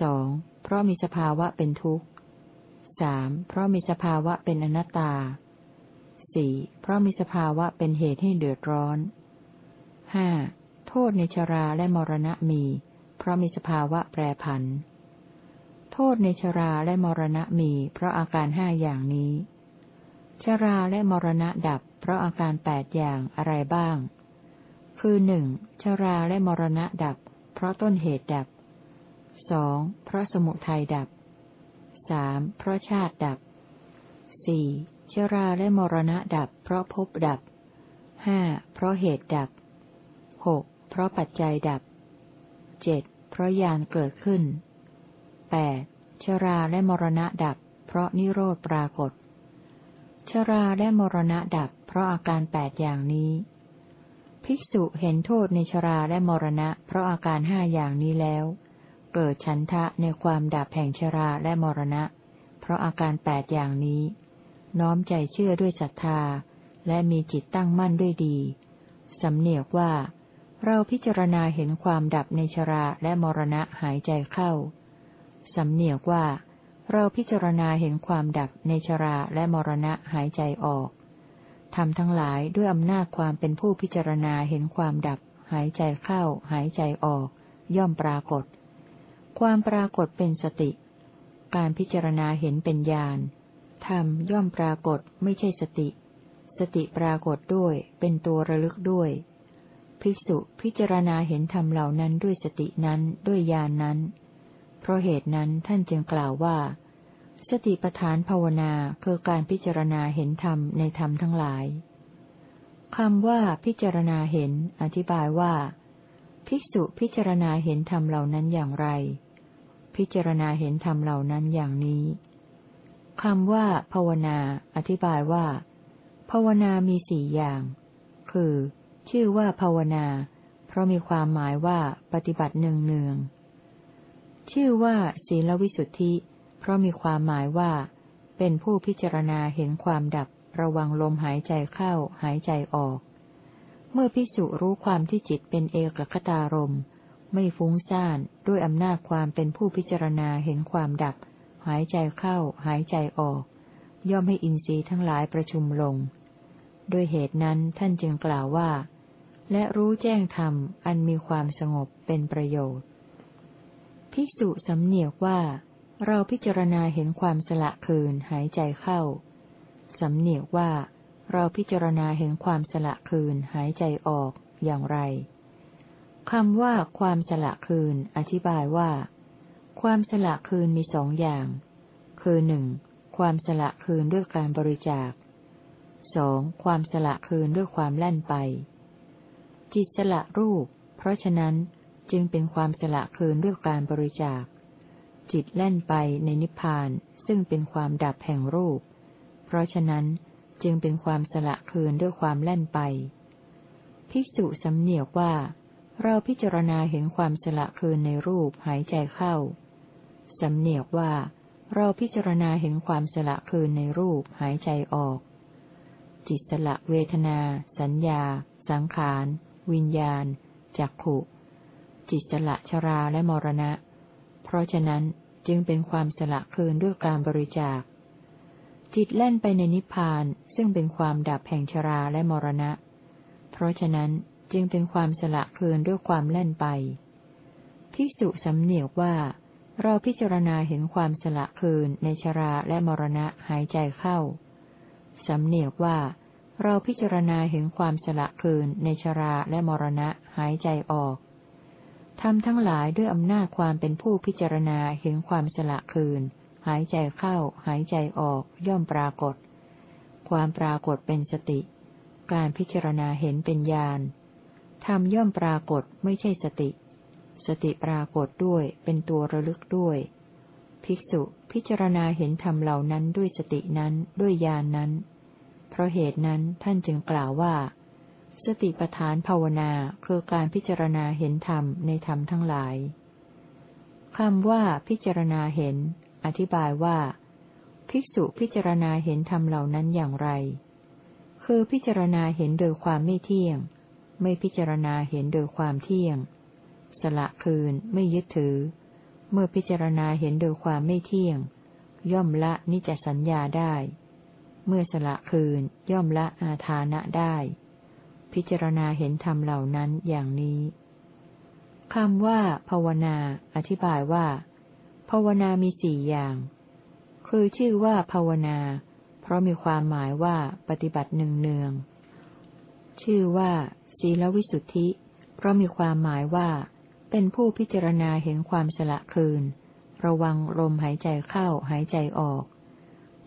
สองเพราะมีสภาวะเป็นทุกข์สามเพราะมีสภาวะเป็นอนัตตาสี่เพราะมีสภาวะเป็นเหตุให้เดือดร้อนห้า โทษในชราและมรณะมี เพราะมีสภาวะแปรผัน โทษในชราและมรณะมี เพราะอาการห้าอย่างนี้ ชราและมรณะดับ เพราะอาการแปดอย่างอะไรบ้าง คือหนึ่งชราและมรณะดับ เพราะต้นเหตุดับสองเพราะสมุทัยดับสามเพราะชาติดับสี่ชราและมรณะดับ เพราะภพดับห้าเพราะเหตุดับหกเราะปัจจัยดับเจ็ดเพราะญาณเกิดขึ้นแปดชราและมรณะดับ เพราะนิโรธปรากฏ ชราและมรณะดับ เพราะอาการแปดอย่างนี้ ภิกษุเห็นโทษในชราและมรณะ เพราะอาการห้าอย่างนี้แล้ว เกิดฉันทะในความดับแห่งชราและมรณะ เพราะอาการแปดอย่างนี้ น้อมใจเชื่อด้วยศรัทธา และมีจิตตั้งมั่นด้วยดี สำเนียกว่า เราพิจารณาเห็นความดับในชราและมรณะหายใจเข้า สำเนียกว่า เราพิจารณาเห็นความดับในชราและมรณะหายใจออกทำทั้งหลายด้วยอำนาจความเป็นผู้พิจารณาเห็นความดับ หายใจเข้า หายใจออก ย่อมปรากฏ ความปรากฏเป็นสติ การพิจารณาเห็นเป็นญาณธรรมย่อมปรากฏไม่ใช่สติ สติปรากฏด้วย เป็นตัวระลึกด้วย ภิกษุพิจารณาเห็นธรรมเหล่านั้นด้วยสตินั้นด้วยญาณนนั้น เพราะเหตุนั้นท่านจึงกล่าวว่า สติปทานภาวนาคือการพิจารณาเห็นธรรมในธรรมทั้งหลายคำว่าพิจารณาเห็น อธิบายว่า ภิกษุพิจารณาเห็นธรรมเหล่านั้นอย่างไร พิจารณาเห็นธรรมเหล่านั้นอย่างนี้คำว่า ภาวนา อธิบายว่า ภาวนามีสี่อย่าง คือ ชื่อว่าภาวนา เพราะมีความหมายว่าปฏิบัติเนืองเนืองชื่อว่าศีลวิสุทธิ เพราะมีความหมายว่า เป็นผู้พิจารณาเห็นความดับ ระวังลมหายใจเข้าหายใจออก เมื่อพิสุรู้ความที่จิตเป็นเอกคตารมไม่ฟุ้งซ่านด้วยอำนาจความเป็นผู้พิจารณาเห็นความดับ หายใจเข้าหายใจออก ย่อมให้อินทรีย์ทั้งหลายประชุมลง ด้วยเหตุนั้นท่านจึงกล่าวว่า และรู้แจ้งธรรมอันมีความสงบเป็นประโยชน์ ภิกษุสำเนียกว่า เราพิจารณาเห็นความสละคืนหายใจเข้า สำเนียกว่าเราพิจารณาเห็นความสละคืนหายใจออกอย่างไรคำว่าความสละคืน อธิบายว่า ความสละคืนมีสองอย่าง คือหนึ่งความสละคืนด้วยการบริจาคสองความสละคืนด้วยความแล่นไป จิตสละรูป เพราะฉะนั้นจึงเป็นความสละคืนด้วยการบริจาค จิตแล่นไปในนิพพานซึ่งเป็นความดับแห่งรูป เพราะฉะนั้นจึงเป็นความสละคืนด้วยความแล่นไป ภิกษุสำเนียกว่า เราพิจารณาเห็นความสละคืนในรูปหายใจเข้า สำเนียกว่า เราพิจารณาเห็นความสละคืนในรูปหายใจออก จิตสละเวทนา สัญญา สังขาร วิญญาณ จักขุ จิตสละชราและมรณะ เพราะฉะนั้นจึงเป็นความสละคืนด้วยการบริจาค จิตแล่นไปในนิพพานซึ่งเป็นความดับแห่งชราและมรณะ เพราะฉะนั้นจึงเป็นความสละคืนด้วยความแล่นไป ภิกษุสำเนียกว่า เราพิจารณาเห็นความสละคืนในชราและมรณะหายใจเข้า สำเนียกว่า เราพิจารณาเห็นความสละคืนในชราและมรณะหายใจออกทำทั้งหลายด้วยอำนาจความเป็นผู้พิจารณาเห็นความสละคืน หายใจเข้า หายใจออก ย่อมปรากฏ ความปรากฏเป็นสติ การพิจารณาเห็นเป็นญาณทำย่อมปรากฏไม่ใช่สติ สติปรากฏด้วยเป็นตัวระลึกด้วย ภิกษุพิจารณาเห็นธรรมเหล่านั้นด้วยสตินั้นด้วยญาณนนั้น ราะเหตุนั้นท่านจึงกล่าวว่า สติปทานภาวนาคือการพิจารณาเห็นธรรมในธรรมทั้งหลายคำว่าพิจารณาเห็น อธิบายว่า ภิกษุพิจารณาเห็นธรรมเหล่านั้นอย่างไร คือพิจารณาเห็นโดยความไม่เที่ยง ไม่พิจารณาเห็นโดยความเที่ยง สละคืนไม่ยึดถือ เมื่อพิจารณาเห็นโดยความไม่เที่ยง ย่อมละนิจสัญญาได้ เมื่อสละคืนย่อมละอาทานะได้ พิจารณาเห็นธรรมเหล่านั้นอย่างนี้คำว่า ภาวนา อธิบายว่า ภาวนามีสี่อย่าง คือชื่อว่าภาวนา เพราะมีความหมายว่าปฏิบัติหนึ่งเนือง ชื่อว่า ศีลวิสุทธิ เพราะมีความหมายว่า เป็นผู้พิจารณาเห็นความสละคืน ระวังลมหายใจเข้าหายใจออก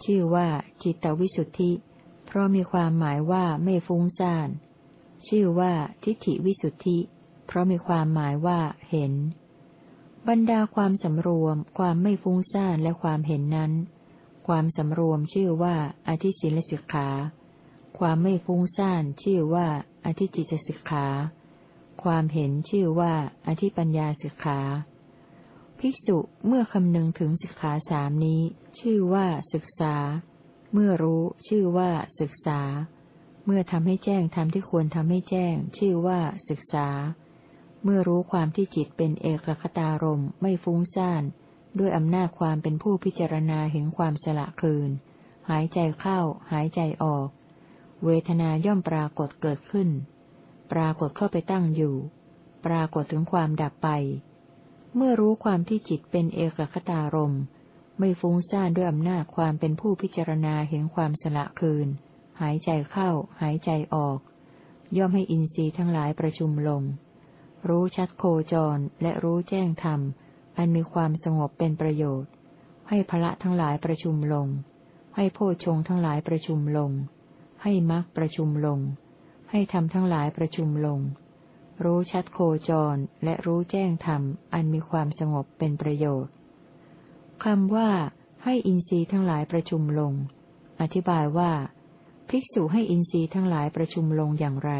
ชื่อว่าจิตวิสุทธิ เพราะมีความหมายว่าไม่ฟุ้งซ่าน ชื่อว่าทิฏฐิวิสุทธิ เพราะมีความหมายว่าเห็น บรรดาความสำรวม ความไม่ฟุ้งซ่านและความเห็นนั้น ความสำรวมชื่อว่าอธิศิลสิกขา ความไม่ฟุ้งซ่านชื่อว่าอธิจิตสิกขา ความเห็นชื่อว่าอธิปัญญาสิกขา ภิกษุเมื่อคำนึงถึงสิกขาสามนี้ ชื่อว่าศึกษา เมื่อรู้ชื่อว่าศึกษา เมื่อทำให้แจ้งทำที่ควรทำให้แจ้ง ชื่อว่าศึกษา เมื่อรู้ความที่จิตเป็นเอกคตารมไม่ฟุ้งซ่าน ด้วยอำนาจความเป็นผู้พิจารณาเห็นความสละคืน หายใจเข้า หายใจออก เวทนาย่อมปรากฏเกิดขึ้น ปรากฏเข้าไปตั้งอยู่ ปรากฏถึงความดับไป เมื่อรู้ความที่จิตเป็นเอกคตารม ไม่ฟุ้งซ่านด้วยอำนาจความเป็นผู้พิจารณาเห็นความสละคืน หายใจเข้า หายใจออก ย่อมให้อินทรีย์ทั้งหลายประชุมลง รู้ชัดโคจรและรู้แจ้งธรรม อันมีความสงบเป็นประโยชน์ ให้พละทั้งหลายประชุมลง ให้โพชงทั้งหลายประชุมลง ให้มรรคประชุมลง ให้ธรรมทั้งหลายประชุมลง รู้ชัดโคจรและรู้แจ้งธรรม อันมีความสงบเป็นประโยชน์ คำว่า ให้อินทรีย์ทั้งหลายประชุมลง อธิบายว่า ภิกษุให้อินทรีย์ทั้งหลายประชุมลงอย่างไร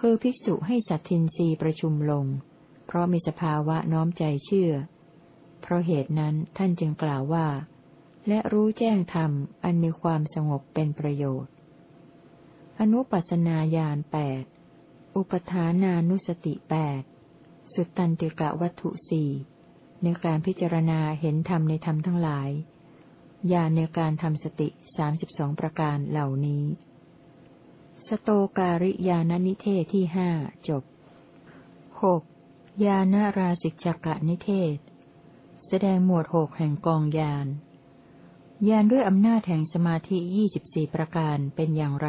คือภิกษุให้สัตทินทรีย์ประชุมลง เพราะมีสภาวะน้อมใจเชื่อ เพราะเหตุนั้นท่านจึงกล่าวว่า และรู้แจ้งธรรมอันมีความสงบเป็นประโยชน์ อนุปัสนาญาณแปดอุปทานานุสติแปดสุตตันติกะวัตถุสี่ ในการพิจารณาเห็นธรรมในธรรมทั้งหลาย ญาณในการทำสติสามสิบสองประการเหล่านี้ สโตการิยานนิเทศที่ห้าจบหกยานาราสิกจักะนิเทศ แสดงหมวดหกแห่งกองยานยานด้วยอำนาจแห่งสมาธิยี่สิบสี่ประการเป็นอย่างไร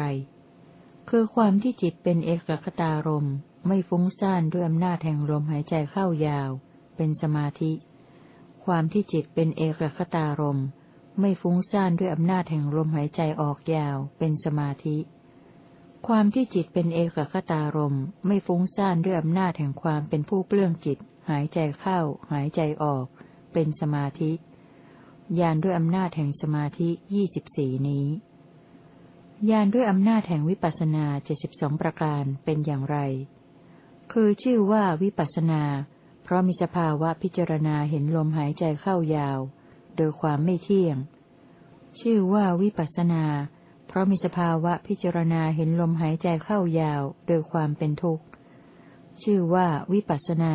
คือความที่จิตเป็นเอกคตารมไม่ฟุ้งซ่านด้วยอำนาจแห่งลมหายใจเข้ายาว เป็นสมาธิ ความที่จิตเป็นเอกคตารมไม่ฟุ้งซ่านด้วยอำนาจแห่งลมหายใจออกยาว เป็นสมาธิ ความที่จิตเป็นเอกคตารมไม่ฟุ้งซ่านด้วยอำนาจแห่งความเป็นผู้เปลื้องจิต หายใจเข้า หายใจออก เป็นสมาธิญาณด้วยอำนาจแห่งสมาธิยี่สิบสี่นี้ญาณด้วยอำนาจแห่งวิปัสนาเจ็ดสิบสองประการเป็นอย่างไร คือชื่อว่าวิปัสนา เพราะมีสภาวะพิจารณาเห็นลมหายใจเข้ายาว โดยความไม่เที่ยง ชื่อว่าวิปัสนา เพราะมีสภาวะพิจารณาเห็นลมหายใจเข้ายาว โดยความเป็นทุกข์ ชื่อว่าวิปัสนา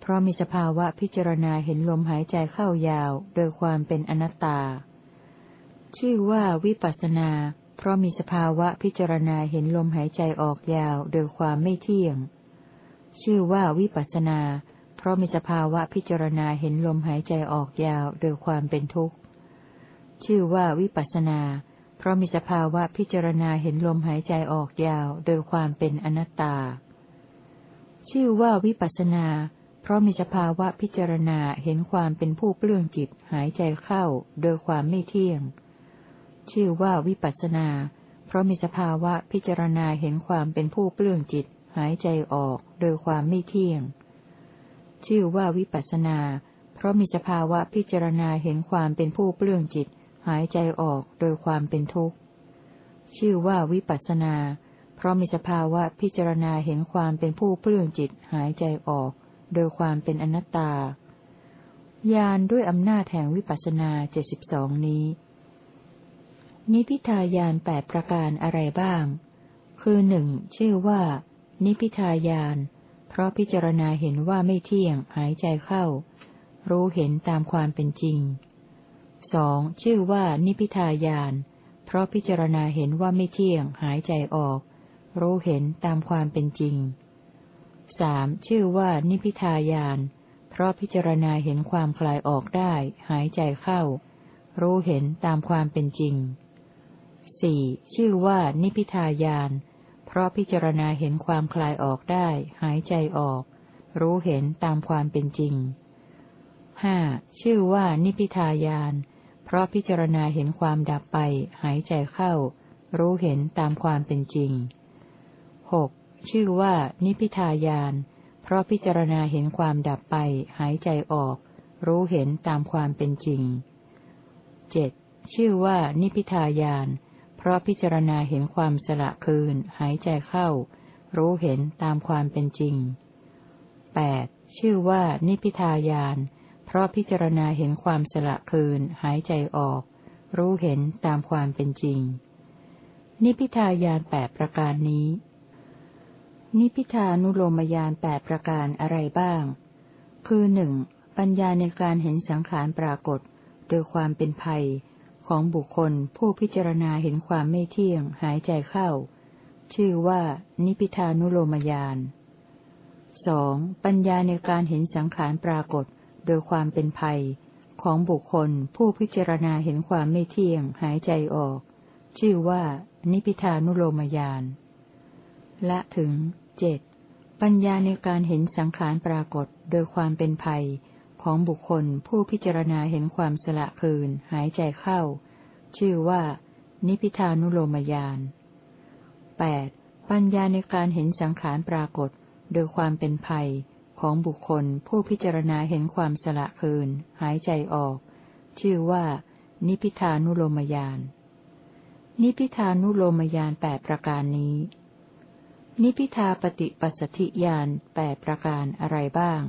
เพราะมีสภาวะพิจารณาเห็นลมหายใจเข้ายาว โดยความเป็นอนัตตา ชื่อว่าวิปัสนา เพราะมีสภาวะพิจารณาเห็นลมหายใจออกยาว โดยความไม่เที่ยง ชื่อว่าวิปัสนาเพราะมีสภาวะพิจารณาเห็นลมหายใจออกยาวโดยความเป็นทุกข์ ชื่อว่าวิปัสนา เพราะมีสภาวะพิจารณาเห็นลมหายใจออกยาวโดยความเป็นอนัตตา ชื่อว่าวิปัสนา เพราะมีสภาวะพิจารณาเห็นความเป็นผู้เปลื้องจิตหายใจเข้าโดยความไม่เที่ยง ชื่อว่าวิปัสนา เพราะมีสภาวะพิจารณาเห็นความเป็นผู้เปลื้องจิตหายใจออกโดยความไม่เที่ยง ชื่อว่าวิปัสนา เพราะมีสภาวะพิจารณาเห็นความเป็นผู้เปลื้องจิต หายใจออกโดยความเป็นทุกข์ ชื่อว่าวิปัสนา เพราะมีสภาวะพิจารณาเห็นความเป็นผู้เปลื้องจิต หายใจออก โดยความเป็นอนัตตา ญาณด้วยอำนาจแห่งวิปัสนาเจ็ดสิบสองนี้ นิพิทายานแปดประการอะไรบ้าง คือหนึ่งชื่อว่า นิพิทายาน ราะพิจารณาเห็นว่าไม่เที่ยง หายใจเข้า รู้เห็นตามความเป็นจริงสองชื่อว่านิพิทายาน เพราะพิจารณาเห็นว่าไม่เที่ยง หายใจออก รู้เห็นตามความเป็นจริงสามชื่อว่านิพิทายาน เพราะพิจารณาเห็นความคลายออกได้ หายใจเข้า รู้เห็นตามความเป็นจริงสี่ชื่อว่านิพิทายานเราะพิจารณาเห็นความคลายออกได้ หายใจออก รู้เห็นตามความเป็นจริงห้าชื่อว่านิพิทายาน เพราะพิจารณาเห็นความดับไป หายใจเข้า รู้เห็นตามความเป็นจริงหกชื่อว่า นิพิทายาน เพราะพิจารณาเห็นความดับไป หายใจออก รู้เห็นตามความเป็นจริงเจ็ดชื่อว่า นิพิทายานเพราะพิจารณาเห็นความสละคืน หายใจเข้า รู้เห็นตามความเป็นจริงแปดชื่อว่านิพิทายาน เพราะพิจารณาเห็นความสละคืน หายใจออก รู้เห็นตามความเป็นจริง นิพิทายานแปดประการนี้ นิพิทานุโลมยานแปดประการอะไรบ้าง คือหนึ่งปัญญาในการเห็นสังขารปรากฏ โดยความเป็นภัย ของบุคคลผู้พิจารณาเห็นความไม่เที่ยงหายใจเข้า ชื่อว่านิพิทานุโลมยานสองปัญญาในการเห็นสังขารปรากฏโดยความเป็นภัย ของบุคคลผู้พิจารณาเห็นความไม่เที่ยงหายใจออก ชื่อว่า นิพิทานุโลมยานและถึงเจ็ดปัญญาในการเห็นสังขารปรากฏโดยความเป็นภัย ของบุคคลผู้พิจารณาเห็นความสละคืน หายใจเข้า ชื่อว่า นิพิทานุโลมยานแปดปัญญาในการเห็นสังขารปรากฏ โดยความเป็นภัย ของบุคคลผู้พิจารณาเห็นความสละคืน หายใจออก ชื่อว่า นิพิทานุโลมยาน นิพิทานุโลมยานแปดประการนี้ นิพิทาปฏิปัสสธิยานแปดประการอะไรบ้าง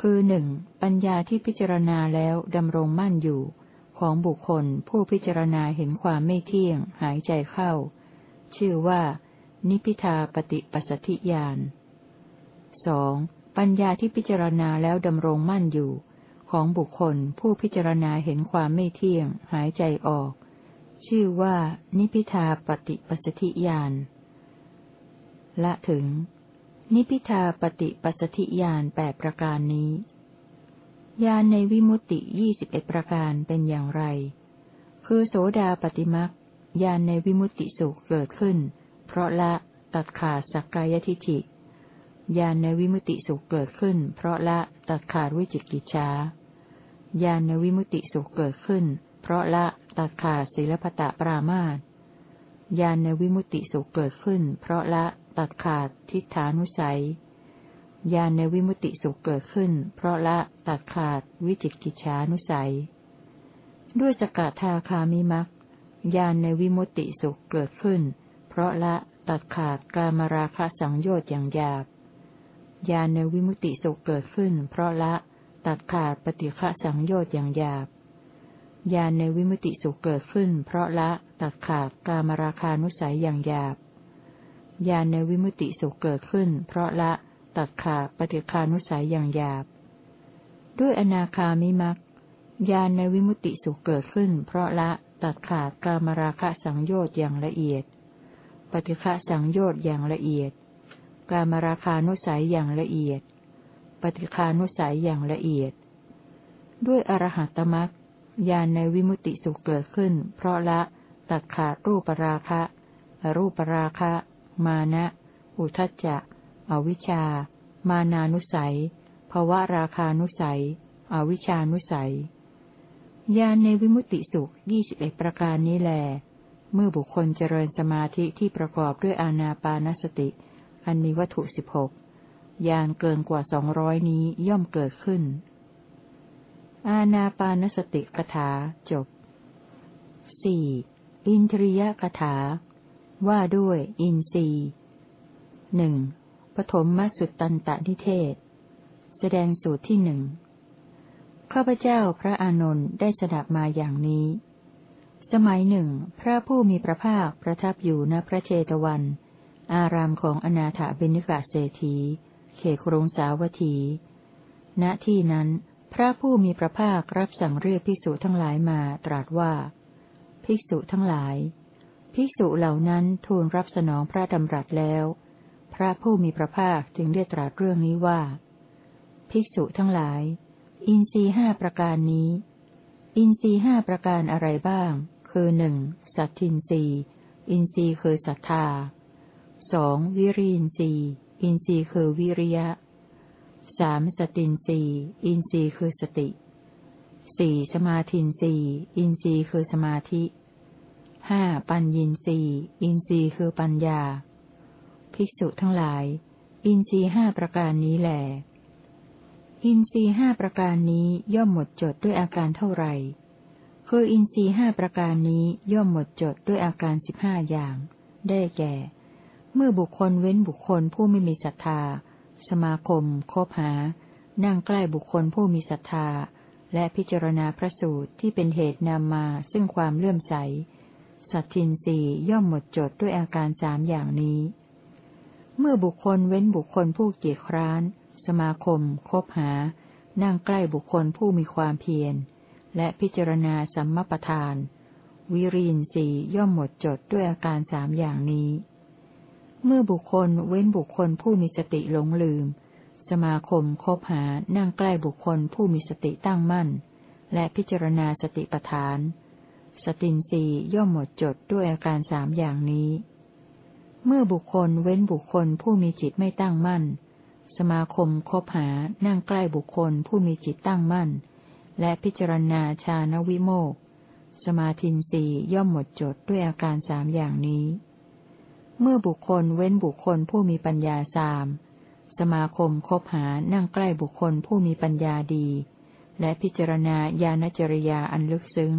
คือหนึ่งปัญญาที่พิจารณาแล้วดำรงมั่นอยู่ ของบุคคลผู้พิจารณาเห็นความไม่เที่ยง หายใจเข้า ชื่อว่า นิพิทาปฏิปสสธิญาณสองปัญญาที่พิจารณาแล้วดำรงมั่นอยู่ ของบุคคลผู้พิจารณาเห็นความไม่เที่ยง หายใจออก ชื่อว่า นิพิทาปฏิปสสธิญาณละถึง นิพิทาปฏิปัสสธิญาณแปดประการนี้ญาณในวิมุตติยี่สิบเอ็ดประการเป็นอย่างไร คือโสดาปฏิมักญาณในวิมุตติสุขเกิดขึ้น เพราะละตัดขาดสักกายทิฐิญาณในวิมุตติสุขเกิดขึ้น เพราะละตัดขาดวิจิกิจฉาญาณในวิมุตติสุขเกิดขึ้น เพราะละตัดขาดศีลพตะปรามาตญาณในวิมุตติสุขเกิดขึ้น เพราะละ ตัดขาดทิฏฐานุสัยญาณในวิมุติสุขเกิดขึ้น เพราะละตัดขาดวิจิกิจฉานุสัย ด้วยสกทาคามิมักญาณในวิมุติสุขเกิดขึ้น เพราะละตัดขาดกามราคะสังโยชน์อย่างหยาบญาณในวิมุติสุขเกิดขึ้น เพราะละตัดขาดปฏิฆะสังโยชน์อย่างหยาบญาณในวิมุติสุขเกิดขึ้น เพราะละตัดขาดกามราคานุสัยอย่างหยาบ ญาณในวิมุติสุขเกิดขึ้น เพราะละตัดขาดปฏิคานุสัยอย่างหยาบ ด้วยอนาคามิมักญาณในวิมุติสุขเกิดขึ้น เพราะละตัดขาดกามราคะสังโยชน์อย่างละเอียด ปฏิฆะสังโยชน์อย่างละเอียด กามราคานุสัยอย่างละเอียด ปฏิคานุสัยอย่างละเอียด ด้วยอรหัตมักญาณในวิมุติสุขเกิดขึ้น เพราะละตัดขาดรูปราคะ อรูปราคะ มานะ อุทจจะ อวิชชา มานานุสัย ภวะราคานุสัย อวิชานุสัย ญาณในวิมุตติสุขยี่สิบเอ็ดประการนี้แล เมื่อบุคคลเจริญสมาธิที่ประกอบด้วยอานาปานสติ อันมีวัตถุสิบหกญาณเกินกว่าสองร้อยนี้ย่อมเกิดขึ้น อาณาปานสติกถาจบสี่อินทรียกถา ว่าด้วย อินทรีย์หนึ่งปฐมมสุตตันตนิเทศ แสดงสูตรที่หนึ่งข้าพเจ้าพระอานนท์ได้สดับมาอย่างนี้ สมัยหนึ่ง พระผู้มีพระภาคประทับอยู่ณพระเชตวัน อารามของอนาถาบิณิกาเศรษฐี เขครงสาวัตถี ณที่นั้น พระผู้มีพระภาครับสั่งเรียกภิกษุทั้งหลายมาตรัสว่า ภิกษุทั้งหลาย ภิกษุเหล่านั้นทูลรับสนองพระดำรัสแล้ว พระผู้มีพระภาคจึงได้ตรัสเรื่องนี้ว่า ภิกษุทั้งหลาย อินทรีห้าประการนี้ อินทรีห้าประการอะไรบ้าง คือหนึ่งสัตทินรีอินทรีคือศรัทธาสองวิริยินทรีอินทรีคือวิริยะสามสตินรีอินทรีคือสติสี่สมาธินรีอินทรีคือสมาธิ ห้าปัญญินรีอินทรีย์คือปัญญา ภิกษุทั้งหลาย อินทรีย์ห้าประการนี้แหลอินทรีย์ห้าประการนี้ย่อมหมดจดด้วยอาการเท่าไหร่คืออินทรีย์ห้าประการนี้ย่อมหมดจดด้วยอาการสิบห้าอย่าง ได้แก่ เมื่อบุคคลเว้นบุคคลผู้ไม่มีศรัทธา สมาคม คบหา นั่งใกล้บุคคลผู้มีศรัทธา และพิจารณาพระสูตรที่เป็นเหตุนำมาซึ่งความเลื่อมใส สัตทินสีย่อมหมดจดด้วยอาการสามอย่างนี้ เมื่อบุคคลเว้นบุคคลผู้เกียจคร้าน สมาคม คบหา นั่งใกล้บุคคลผู้มีความเพียร และพิจารณาสัมมปทาน วิรินสีย่อมหมดจดด้วยอาการสามอย่างนี้ เมื่อบุคคลเว้นบุคคลผู้มีสติหลงลืม สมาคมคบหา นั่งใกล้บุคคลผู้มีสติตั้งมั่น และพิจารณาสติปทาน สตินสีย่อมหมดจดด้วยอาการสามอย่างนี้ เมื่อบุคคลเว้นบุคคลผู้มีจิตไม่ตั้งมั่น สมาคมคบหานั่งใกล้บุคคลผู้มีจิตตั้งมั่น และพิจารณาชานวิโมกสมาธินสีย่อมหมดจดด้วยอาการสามอย่างนี้ เมื่อบุคคลเว้นบุคคลผู้มีปัญญาสาม สมาคมคบหานั่งใกล้บุคคลผู้มีปัญญาดี และพิจารณาญาณจริยาอันลึกซึ้ง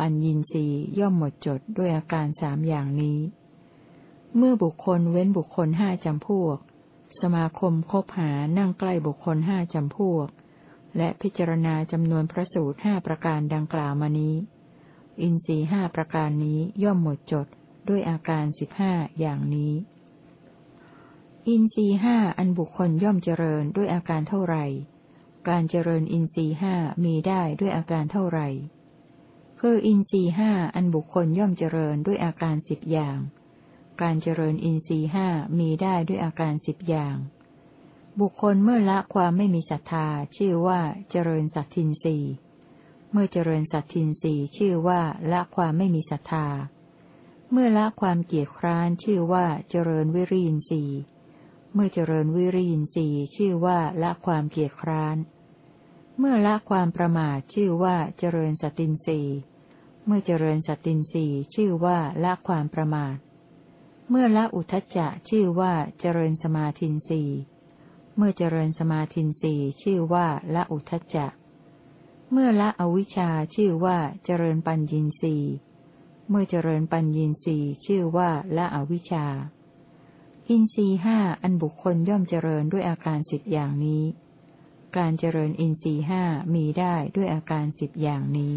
ปัญญินสีย่อมหมดจดด้วยอาการสามอย่างนี้ เมื่อบุคคลเว้นบุคคลห้าจำพวก สมาคมคบหานั่งใกล้บุคคลห้าจำพวก และพิจารณาจำนวนพระสูตรห้าประการดังกล่าวมานี้ อินทรีห้าประการนี้ย่อมหมดจดด้วยอาการสิบห้าอย่างนี้ อินทรีห้าอันบุคคลย่อมเจริญด้วยอาการเท่าไหร่ การเจริญอินทรีห้ามีได้ด้วยอาการเท่าไหร่ คืออินทรีห้าอันบุคคลย่อมเจริญด้วยอาการสิบอย่าง การเจริญอินทรีห้ามีได้ด้วยอาการสิบอย่าง บุคคลเมื่อละความไม่มีศรัทธาชื่อว่าเจริญสัตทินรีเมื่อเจริญสัตทินรีชื่อว่าละความไม่มีศรัทธา เมื่อละความเกียดคร้านชื่อว่าเจริญวิริยินทรีเมื่อเจริญวิริยินทรีชื่อว่าละความเกียดคร้าน เมื่อละความประมาทชื่อว่าเจริญสตินรีเมื่อเจริญสตินรีชื่อว่าละความประมาท เมื่อละอุทจจะชื่อว่าเจริญสมาธินสีเมื่อเจริญสมาธินสีชื่อว่าละอุทจจะ เมื่อละอวิชชาชื่อว่าเจริญปัญญินสีเมื่อเจริญปัญญินสีชื่อว่าละอวิชชา อินทรีห้าอันบุคคลย่อมเจริญด้วยอาการสิบอย่างนี้ การเจริญอินทรีห้ามีได้ด้วยอาการสิบอย่างนี้